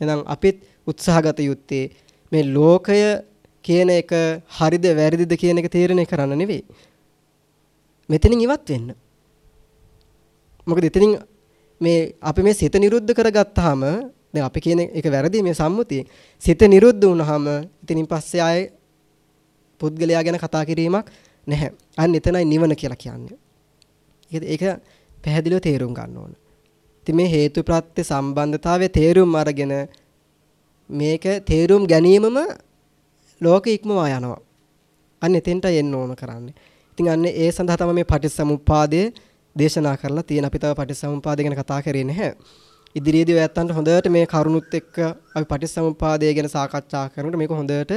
එහෙනම් අපිත් උත්සාහගත යුත්තේ මේ ලෝකය කියන එක හරිද වැරදිද කියන එක තීරණය කරන්න නෙවෙයි. මෙතනින් ඉවත් වෙන්න. මොකද එතනින් මේ අපි මේ සිත නිරුද්ධ කරගත්තාම දැන් අපි කියන එක වැරදි මේ සම්මුතිය. සිත නිරුද්ධ වුණාම ඉතින් පස්සේ ආයේ පුද්ගලයා ගැන කතා කිරීමක් නැහැ. අන්න එතනයි නිවන කියලා කියන්නේ. ඒක පැහැදිලිව තේරුම් ගන්න ඕන. ඉතින් මේ හේතු ප්‍රත්‍ය සම්බන්ධතාවයේ තේරුම් අරගෙන මේක තේරුම් ගැනීමම ලෝක ඉක්මවා යනවා. අන්න එතෙන්ට එන්න ඕන කරන්නේ. ඉතින් අන්න ඒ සඳහා තමයි මේ පටිච්චසමුප්පාදයේ දේශනා කරලා තියෙන අපි තව පටිච්චසමුපාදය ගැන කතා කරේ නැහැ. ඉදිරියේදී ඔයත්තන්ට හොඳට මේ කරුණුත් එක්ක අපි පටිච්චසමුපාදය ගැන සාකච්ඡා කරනකොට මේක හොඳට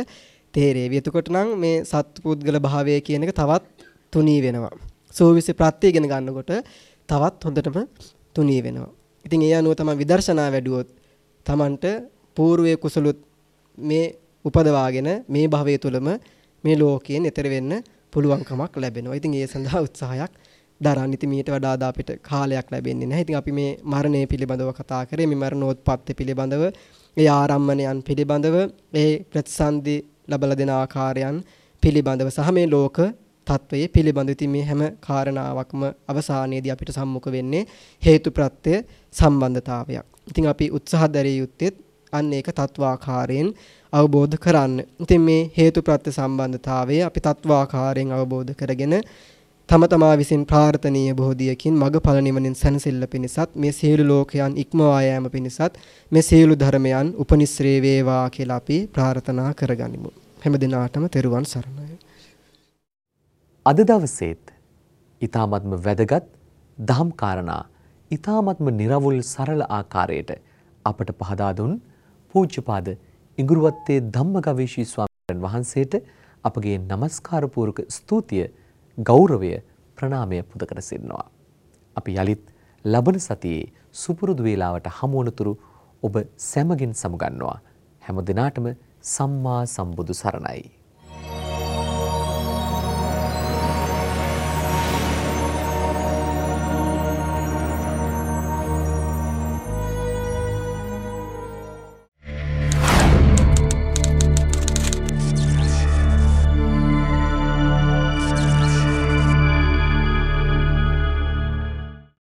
තේරෙවි. එතකොට නම් මේ සත්පුද්ගල භාවය කියන එක තවත් තුනී වෙනවා. සෝවිසි ප්‍රත්‍ය ඉගෙන ගන්නකොට තවත් හොඳටම තුනී වෙනවා. ඉතින් ඒ අනුව තමයි විදර්ශනා වැඩුවොත් Tamanට పూర్වයේ කුසලුත් මේ උපදවාගෙන මේ භවය තුළම මේ ලෝකයෙන් එතර වෙන්න පුළුවන්කමක් ලැබෙනවා. ඉතින් ඒ සඳහා උත්සාහයක් දරන්න ඉතින් මීට වඩා අද අපිට කාලයක් ලැබෙන්නේ නැහැ. ඉතින් අපි මේ මරණය පිළිබඳව කතා කරේ. මේ මරණෝත්පත්ති පිළිබඳව, ඒ ආරම්මණයන් පිළිබඳව, ඒ ප්‍රතිසන්දි ලබලා දෙන ආකාරයන් පිළිබඳව සහ මේ ලෝක තත්වයේ පිළිබඳව ඉතින් මේ හැම කාරණාවක්ම අවසානයේදී අපිට සම්මුඛ වෙන්නේ හේතුප්‍රත්‍ය සම්බන්ධතාවයක්. ඉතින් අපි උත්සාහ දැරිය යුත්තේ අන්න ඒක තත්වාකාරයෙන් අවබෝධ කරන්න. ඉතින් මේ හේතුප්‍රත්‍ය සම්බන්ධතාවය අපි තත්වාකාරයෙන් අවබෝධ කරගෙන තම තමා විසින් ප්‍රාර්ථනීය බෝධියකින් මගඵල නිවනින් සැනසෙල්ල පිණිසත් මේ සියලු ලෝකයන් ඉක්මවා යාම පිණිසත් මේ සියලු ධර්මයන් උපනිශ්‍රේ වේවා කියලා අපි ප්‍රාර්ථනා කරගනිමු. හැම දිනාටම තෙරුවන් සරණයි. අද දවසේත් ඊ타මත්ම වැදගත් දහම් කාරණා ඊ타මත්ම निराවුල් සරල ආකාරයට අපට පහදා දුන් පූජ්‍යපාද ඉඟුරුවත්තේ ධම්මගවීෂී ස්වාමීන් වහන්සේට අපගේ নমස්කාර පූර්වක ස්තුතිය ගෞරවය ප්‍රණාමය පුද කර සිටිනවා. අපි යලිත් ලබන සතියේ සුපුරුදු වේලාවට හමුවනතුරු ඔබ සැමගින් සමුගන්නවා. හැම දිනාටම සම්මා සම්බුදු සරණයි.